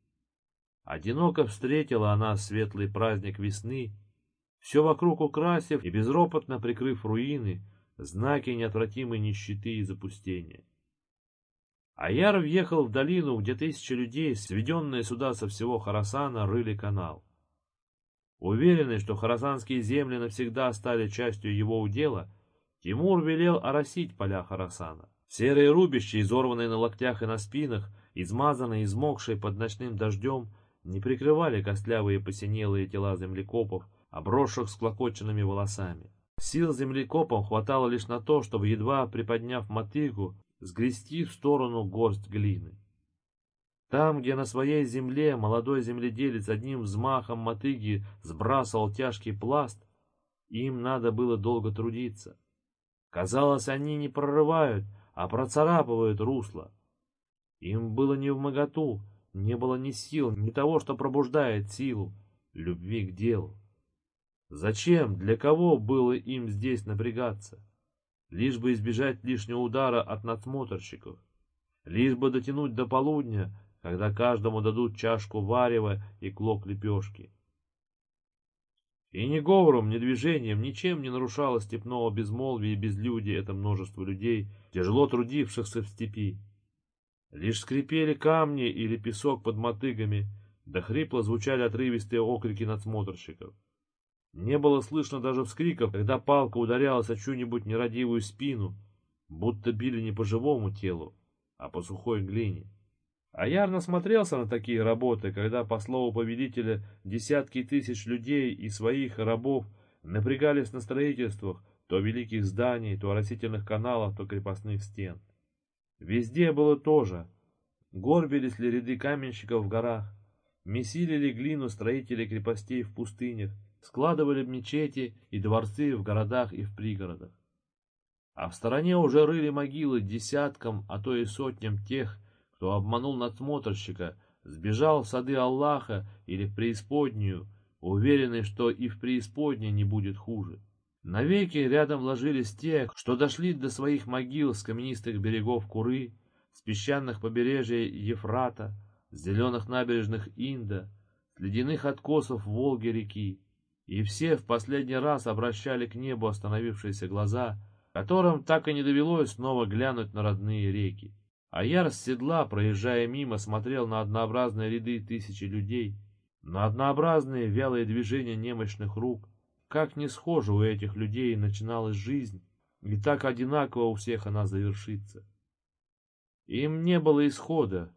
Одиноко встретила она светлый праздник весны, все вокруг украсив и безропотно прикрыв руины, знаки неотвратимой нищеты и запустения. Аяр въехал в долину, где тысячи людей, сведенные сюда со всего Харасана, рыли канал. Уверенный, что харасанские земли навсегда стали частью его удела, Тимур велел оросить поля Харасана. Серые рубища, изорванные на локтях и на спинах, измазанные, измокшие под ночным дождем, не прикрывали костлявые посинелые тела землекопов, обросших склокоченными волосами. Сил землекопам хватало лишь на то, чтобы, едва приподняв мотыгу, сгрести в сторону горсть глины. Там, где на своей земле молодой земледелец одним взмахом мотыги сбрасывал тяжкий пласт, им надо было долго трудиться. Казалось, они не прорывают, а процарапывают русло. Им было не в моготу, не было ни сил, ни того, что пробуждает силу, любви к делу. Зачем, для кого было им здесь напрягаться? Лишь бы избежать лишнего удара от надсмотрщиков. Лишь бы дотянуть до полудня, когда каждому дадут чашку варева и клок лепешки. И ни говором, ни движением, ничем не нарушало степного безмолвия и безлюдия это множество людей, тяжело трудившихся в степи. Лишь скрипели камни или песок под мотыгами, да хрипло звучали отрывистые окрики надсмотрщиков. Не было слышно даже вскриков, когда палка ударялась о чью-нибудь нерадивую спину, будто били не по живому телу, а по сухой глине. А ярно смотрелся на такие работы, когда, по слову повелителя, десятки тысяч людей и своих рабов напрягались на строительствах то великих зданий, то оросительных каналов, то крепостных стен. Везде было то же. Горбились ли ряды каменщиков в горах, месили ли глину строители крепостей в пустынях, складывали мечети и дворцы в городах и в пригородах. А в стороне уже рыли могилы десяткам, а то и сотням тех, кто обманул надсмотрщика, сбежал в сады Аллаха или в преисподнюю, уверенный, что и в преисподней не будет хуже. Навеки рядом ложились те, что дошли до своих могил с каменистых берегов Куры, с песчаных побережий Ефрата, с зеленых набережных Инда, с ледяных откосов Волги-реки, и все в последний раз обращали к небу остановившиеся глаза, которым так и не довелось снова глянуть на родные реки. А я с седла, проезжая мимо, смотрел на однообразные ряды тысячи людей, на однообразные вялые движения немощных рук, как не схоже у этих людей начиналась жизнь, и так одинаково у всех она завершится. Им не было исхода,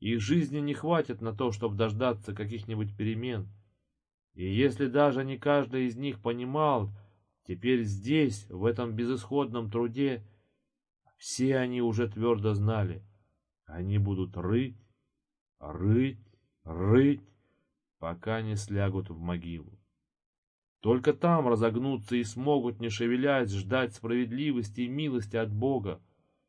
их жизни не хватит на то, чтобы дождаться каких-нибудь перемен. И если даже не каждый из них понимал, теперь здесь, в этом безысходном труде, Все они уже твердо знали, они будут рыть, рыть, рыть, пока не слягут в могилу. Только там разогнутся и смогут, не шевелясь, ждать справедливости и милости от Бога,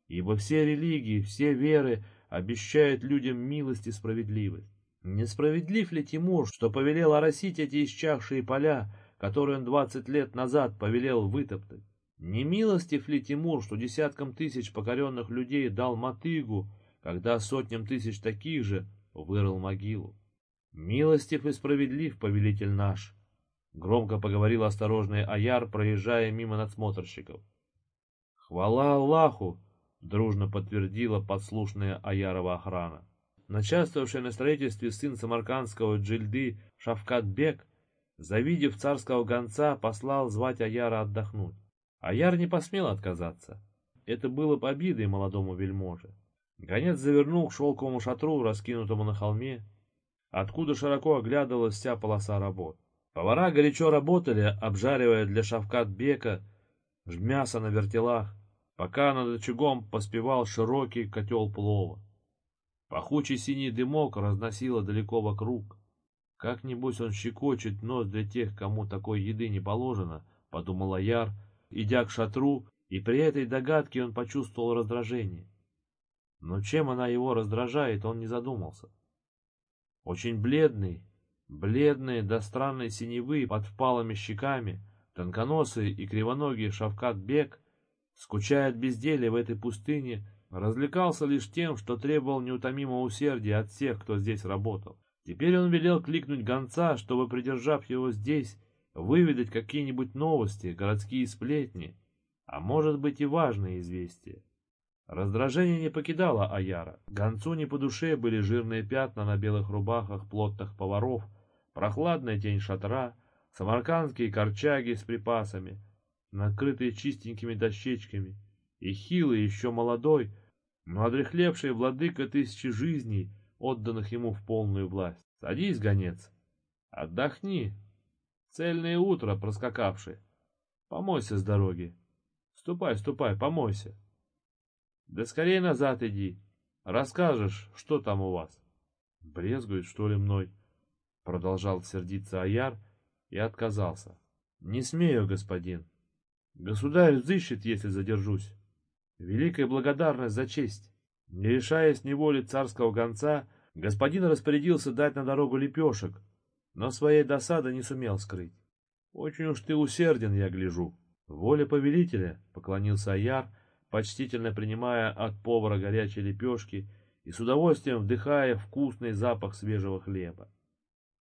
ибо все религии, все веры обещают людям милость и справедливость. Несправедлив ли Тимур, что повелел оросить эти исчахшие поля, которые он двадцать лет назад повелел вытоптать? Не милостив ли Тимур, что десяткам тысяч покоренных людей дал мотыгу, когда сотням тысяч таких же вырыл могилу? Милостив и справедлив повелитель наш, громко поговорил осторожный Аяр, проезжая мимо надсмотрщиков. Хвала Аллаху, дружно подтвердила подслушная Аярова охрана. Начаствовавший на строительстве сын самаркандского джильды Шавкат Бек, завидев царского гонца, послал звать Аяра отдохнуть. Аяр не посмел отказаться. Это было бы обидой молодому вельможе. Гонец завернул к шелковому шатру, раскинутому на холме, откуда широко оглядывалась вся полоса работ. Повара горячо работали, обжаривая для Шавкат-бека мясо на вертелах, пока над очагом поспевал широкий котел плова. Пахучий синий дымок разносило далеко вокруг. Как-нибудь он щекочет нос для тех, кому такой еды не положено, — подумал Яр, идя к шатру, и при этой догадке он почувствовал раздражение. Но чем она его раздражает, он не задумался. Очень бледный, бледный до странной синевы под впалыми щеками, тонконосый и кривоногий Шавкат Бек, скучая от безделия в этой пустыне, развлекался лишь тем, что требовал неутомимого усердия от всех, кто здесь работал. Теперь он велел кликнуть гонца, чтобы, придержав его здесь, выведать какие-нибудь новости, городские сплетни, а может быть и важные известия. Раздражение не покидало Аяра. Гонцу не по душе были жирные пятна на белых рубахах плотных поваров, прохладная тень шатра, самаркандские корчаги с припасами, накрытые чистенькими дощечками, и хилый, еще молодой, но одрехлевший владыка тысячи жизней, отданных ему в полную власть. Садись, гонец, отдохни, Цельное утро проскакавший. Помойся с дороги. Ступай, ступай, помойся. Да скорее назад иди. Расскажешь, что там у вас. Брезгует, что ли, мной? Продолжал сердиться Аяр и отказался. Не смею, господин. Государь взыщет, если задержусь. Великая благодарность за честь. Не решаясь неволи царского гонца, господин распорядился дать на дорогу лепешек, но своей досады не сумел скрыть. «Очень уж ты усерден, я гляжу». «Воля повелителя», — поклонился Аяр, почтительно принимая от повара горячие лепешки и с удовольствием вдыхая вкусный запах свежего хлеба.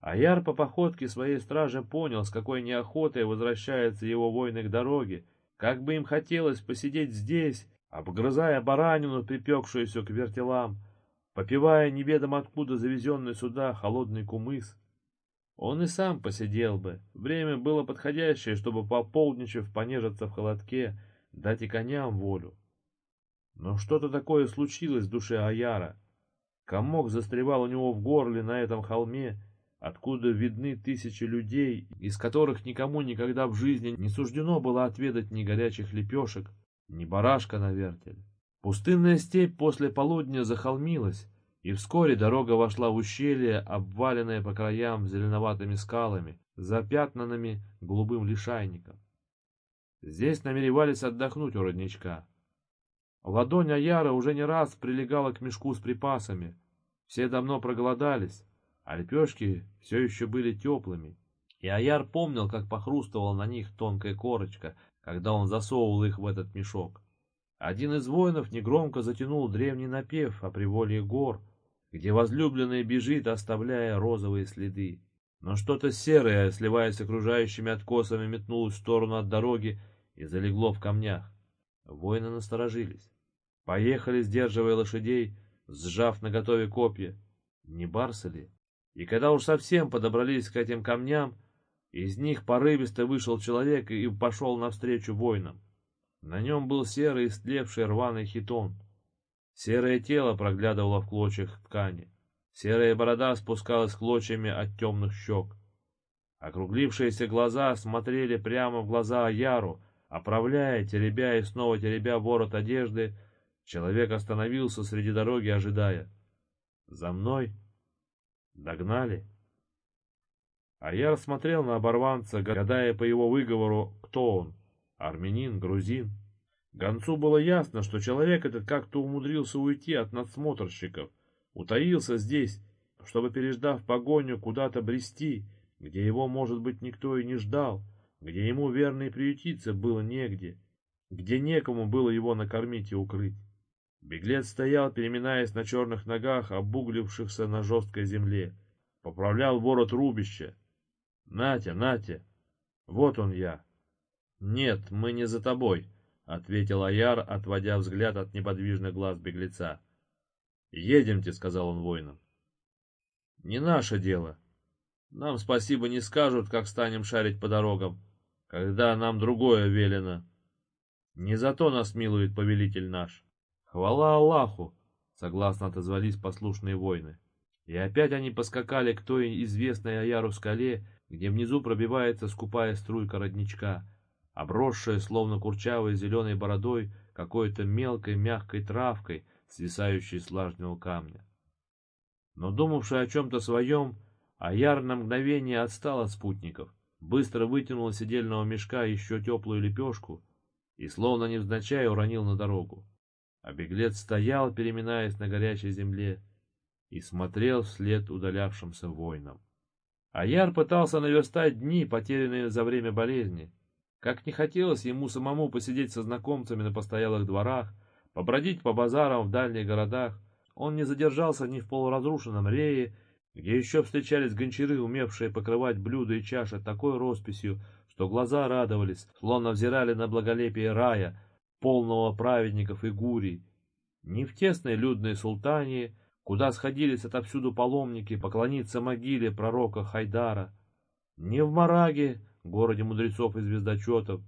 Аяр по походке своей стражи понял, с какой неохотой возвращаются его воины к дороге, как бы им хотелось посидеть здесь, обгрызая баранину, припекшуюся к вертелам, попивая неведомо откуда завезенный сюда холодный кумыс, он и сам посидел бы. Время было подходящее, чтобы пополничав понежиться в холодке, дать и коням волю. Но что-то такое случилось в душе Аяра. Комок застревал у него в горле на этом холме, откуда видны тысячи людей, из которых никому никогда в жизни не суждено было отведать ни горячих лепешек, ни барашка на вертеле. Пустынная степь после полудня захолмилась, и вскоре дорога вошла в ущелье, обваленное по краям зеленоватыми скалами, запятнанными голубым лишайником. Здесь намеревались отдохнуть у родничка. Ладонь Аяра уже не раз прилегала к мешку с припасами. Все давно проголодались, а лепешки все еще были теплыми. И Аяр помнил, как похрустывала на них тонкая корочка, когда он засовывал их в этот мешок. Один из воинов негромко затянул древний напев о приволье гор, где возлюбленная бежит, оставляя розовые следы. Но что-то серое, сливаясь с окружающими откосами, метнулось в сторону от дороги и залегло в камнях. Воины насторожились. Поехали, сдерживая лошадей, сжав наготове копья. Не барсы ли? И когда уж совсем подобрались к этим камням, из них порывисто вышел человек и пошел навстречу воинам. На нем был серый, истлевший рваный хитон — Серое тело проглядывало в клочьях ткани. Серая борода спускалась клочьями от темных щек. Округлившиеся глаза смотрели прямо в глаза Яру, оправляя, теребя и снова теребя ворот одежды, Человек остановился среди дороги, ожидая. За мной? Догнали? А я рассмотрел на оборванца, гадая по его выговору, кто он, армянин, грузин. Гонцу было ясно, что человек этот как-то умудрился уйти от надсмотрщиков, утаился здесь, чтобы, переждав погоню, куда-то брести, где его, может быть, никто и не ждал, где ему верно и приютиться было негде, где некому было его накормить и укрыть. Беглец стоял, переминаясь на черных ногах, обуглившихся на жесткой земле, поправлял ворот рубища. «Натя, Натя, вот он я». «Нет, мы не за тобой», — ответил Аяр, отводя взгляд от неподвижных глаз беглеца. «Едемте», — сказал он воинам. «Не наше дело. Нам спасибо не скажут, как станем шарить по дорогам, когда нам другое велено. Не за то нас милует повелитель наш». «Хвала Аллаху!» — согласно отозвались послушные воины. И опять они поскакали к той известной Аяру скале, где внизу пробивается скупая струйка родничка, обросшая, словно курчавой зеленой бородой, какой-то мелкой мягкой травкой, свисающей с влажного камня. Но думавший о чем-то своем, Аяр на мгновение отстал от спутников, быстро вытянул из сидельного мешка еще теплую лепешку и, словно невзначай, уронил на дорогу. А беглец стоял, переминаясь на горячей земле, и смотрел вслед удалявшимся воинам. Аяр пытался наверстать дни, потерянные за время болезни. Как не хотелось ему самому посидеть со знакомцами на постоялых дворах, побродить по базарам в дальних городах, он не задержался ни в полуразрушенном рее, где еще встречались гончары, умевшие покрывать блюда и чаши такой росписью, что глаза радовались, словно взирали на благолепие рая, полного праведников и гурий, ни в тесной людной султании, куда сходились отовсюду паломники поклониться могиле пророка Хайдара, ни в Мараге, городе мудрецов и звездочетов,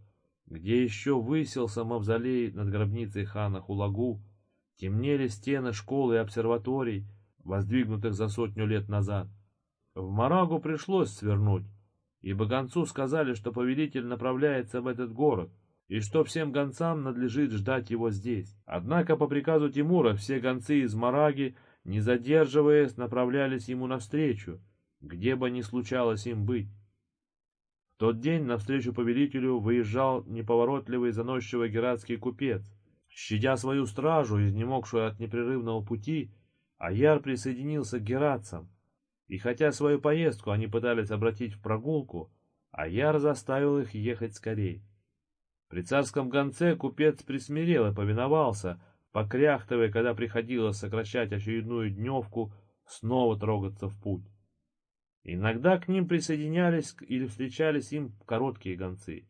где еще высился мавзолей над гробницей хана Хулагу, темнели стены школы и обсерваторий, воздвигнутых за сотню лет назад. В Марагу пришлось свернуть, ибо гонцу сказали, что повелитель направляется в этот город, и что всем гонцам надлежит ждать его здесь. Однако по приказу Тимура все гонцы из Мараги, не задерживаясь, направлялись ему навстречу, где бы ни случалось им быть. Тот день навстречу повелителю выезжал неповоротливый заносчивый гератский купец. Щадя свою стражу, изнемогшую от непрерывного пути, Аяр присоединился к гератцам, и хотя свою поездку они пытались обратить в прогулку, Аяр заставил их ехать скорей. При царском гонце купец присмирел и повиновался, покряхтывая, когда приходилось сокращать очередную дневку, снова трогаться в путь. Иногда к ним присоединялись или встречались им короткие гонцы.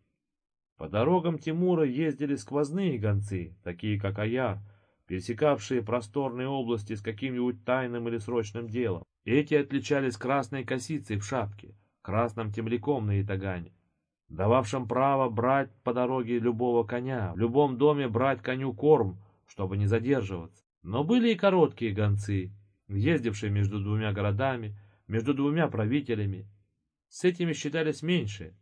По дорогам Тимура ездили сквозные гонцы, такие как Аяр, пересекавшие просторные области с каким-нибудь тайным или срочным делом. Эти отличались красной косицей в шапке, красным темляком на ятагане дававшим право брать по дороге любого коня, в любом доме брать коню корм, чтобы не задерживаться. Но были и короткие гонцы, ездившие между двумя городами, между двумя правителями. С этими считались меньше.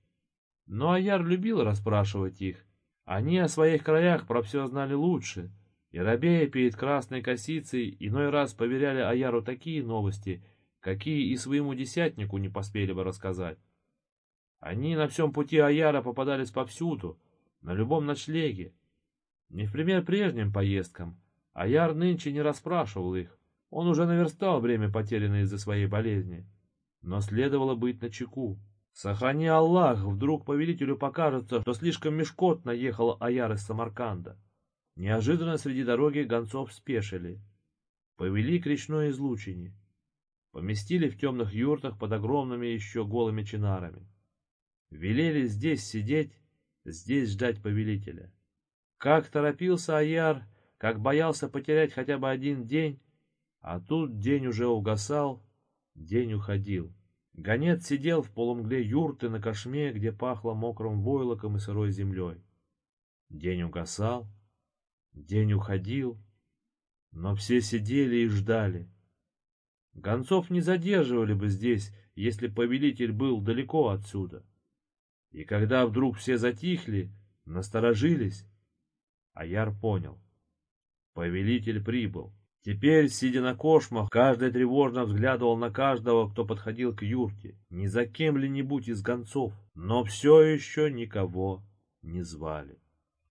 Но Аяр любил расспрашивать их. Они о своих краях про все знали лучше, и рабея перед красной косицей иной раз поверяли Аяру такие новости, какие и своему десятнику не поспели бы рассказать. Они на всем пути Аяра попадались повсюду, на любом ночлеге. Не в пример прежним поездкам, Аяр нынче не расспрашивал их. Он уже наверстал время, потерянное из-за своей болезни. Но следовало быть начеку. Сохрани Аллах, вдруг повелителю покажется, что слишком мешкотно ехал Аяр из Самарканда. Неожиданно среди дороги гонцов спешили. Повели к речной излучине. Поместили в темных юртах под огромными еще голыми чинарами. Велели здесь сидеть, здесь ждать повелителя. Как торопился Аяр, как боялся потерять хотя бы один день, а тут день уже угасал, день уходил. Гонец сидел в полумгле юрты на кошме, где пахло мокрым войлоком и сырой землей. День угасал, день уходил, но все сидели и ждали. Гонцов не задерживали бы здесь, если повелитель был далеко отсюда. И когда вдруг все затихли, насторожились, Аяр понял. Повелитель прибыл. Теперь, сидя на кошмах, каждый тревожно взглядывал на каждого, кто подходил к юрте, не за кем ли-нибудь из гонцов, но все еще никого не звали.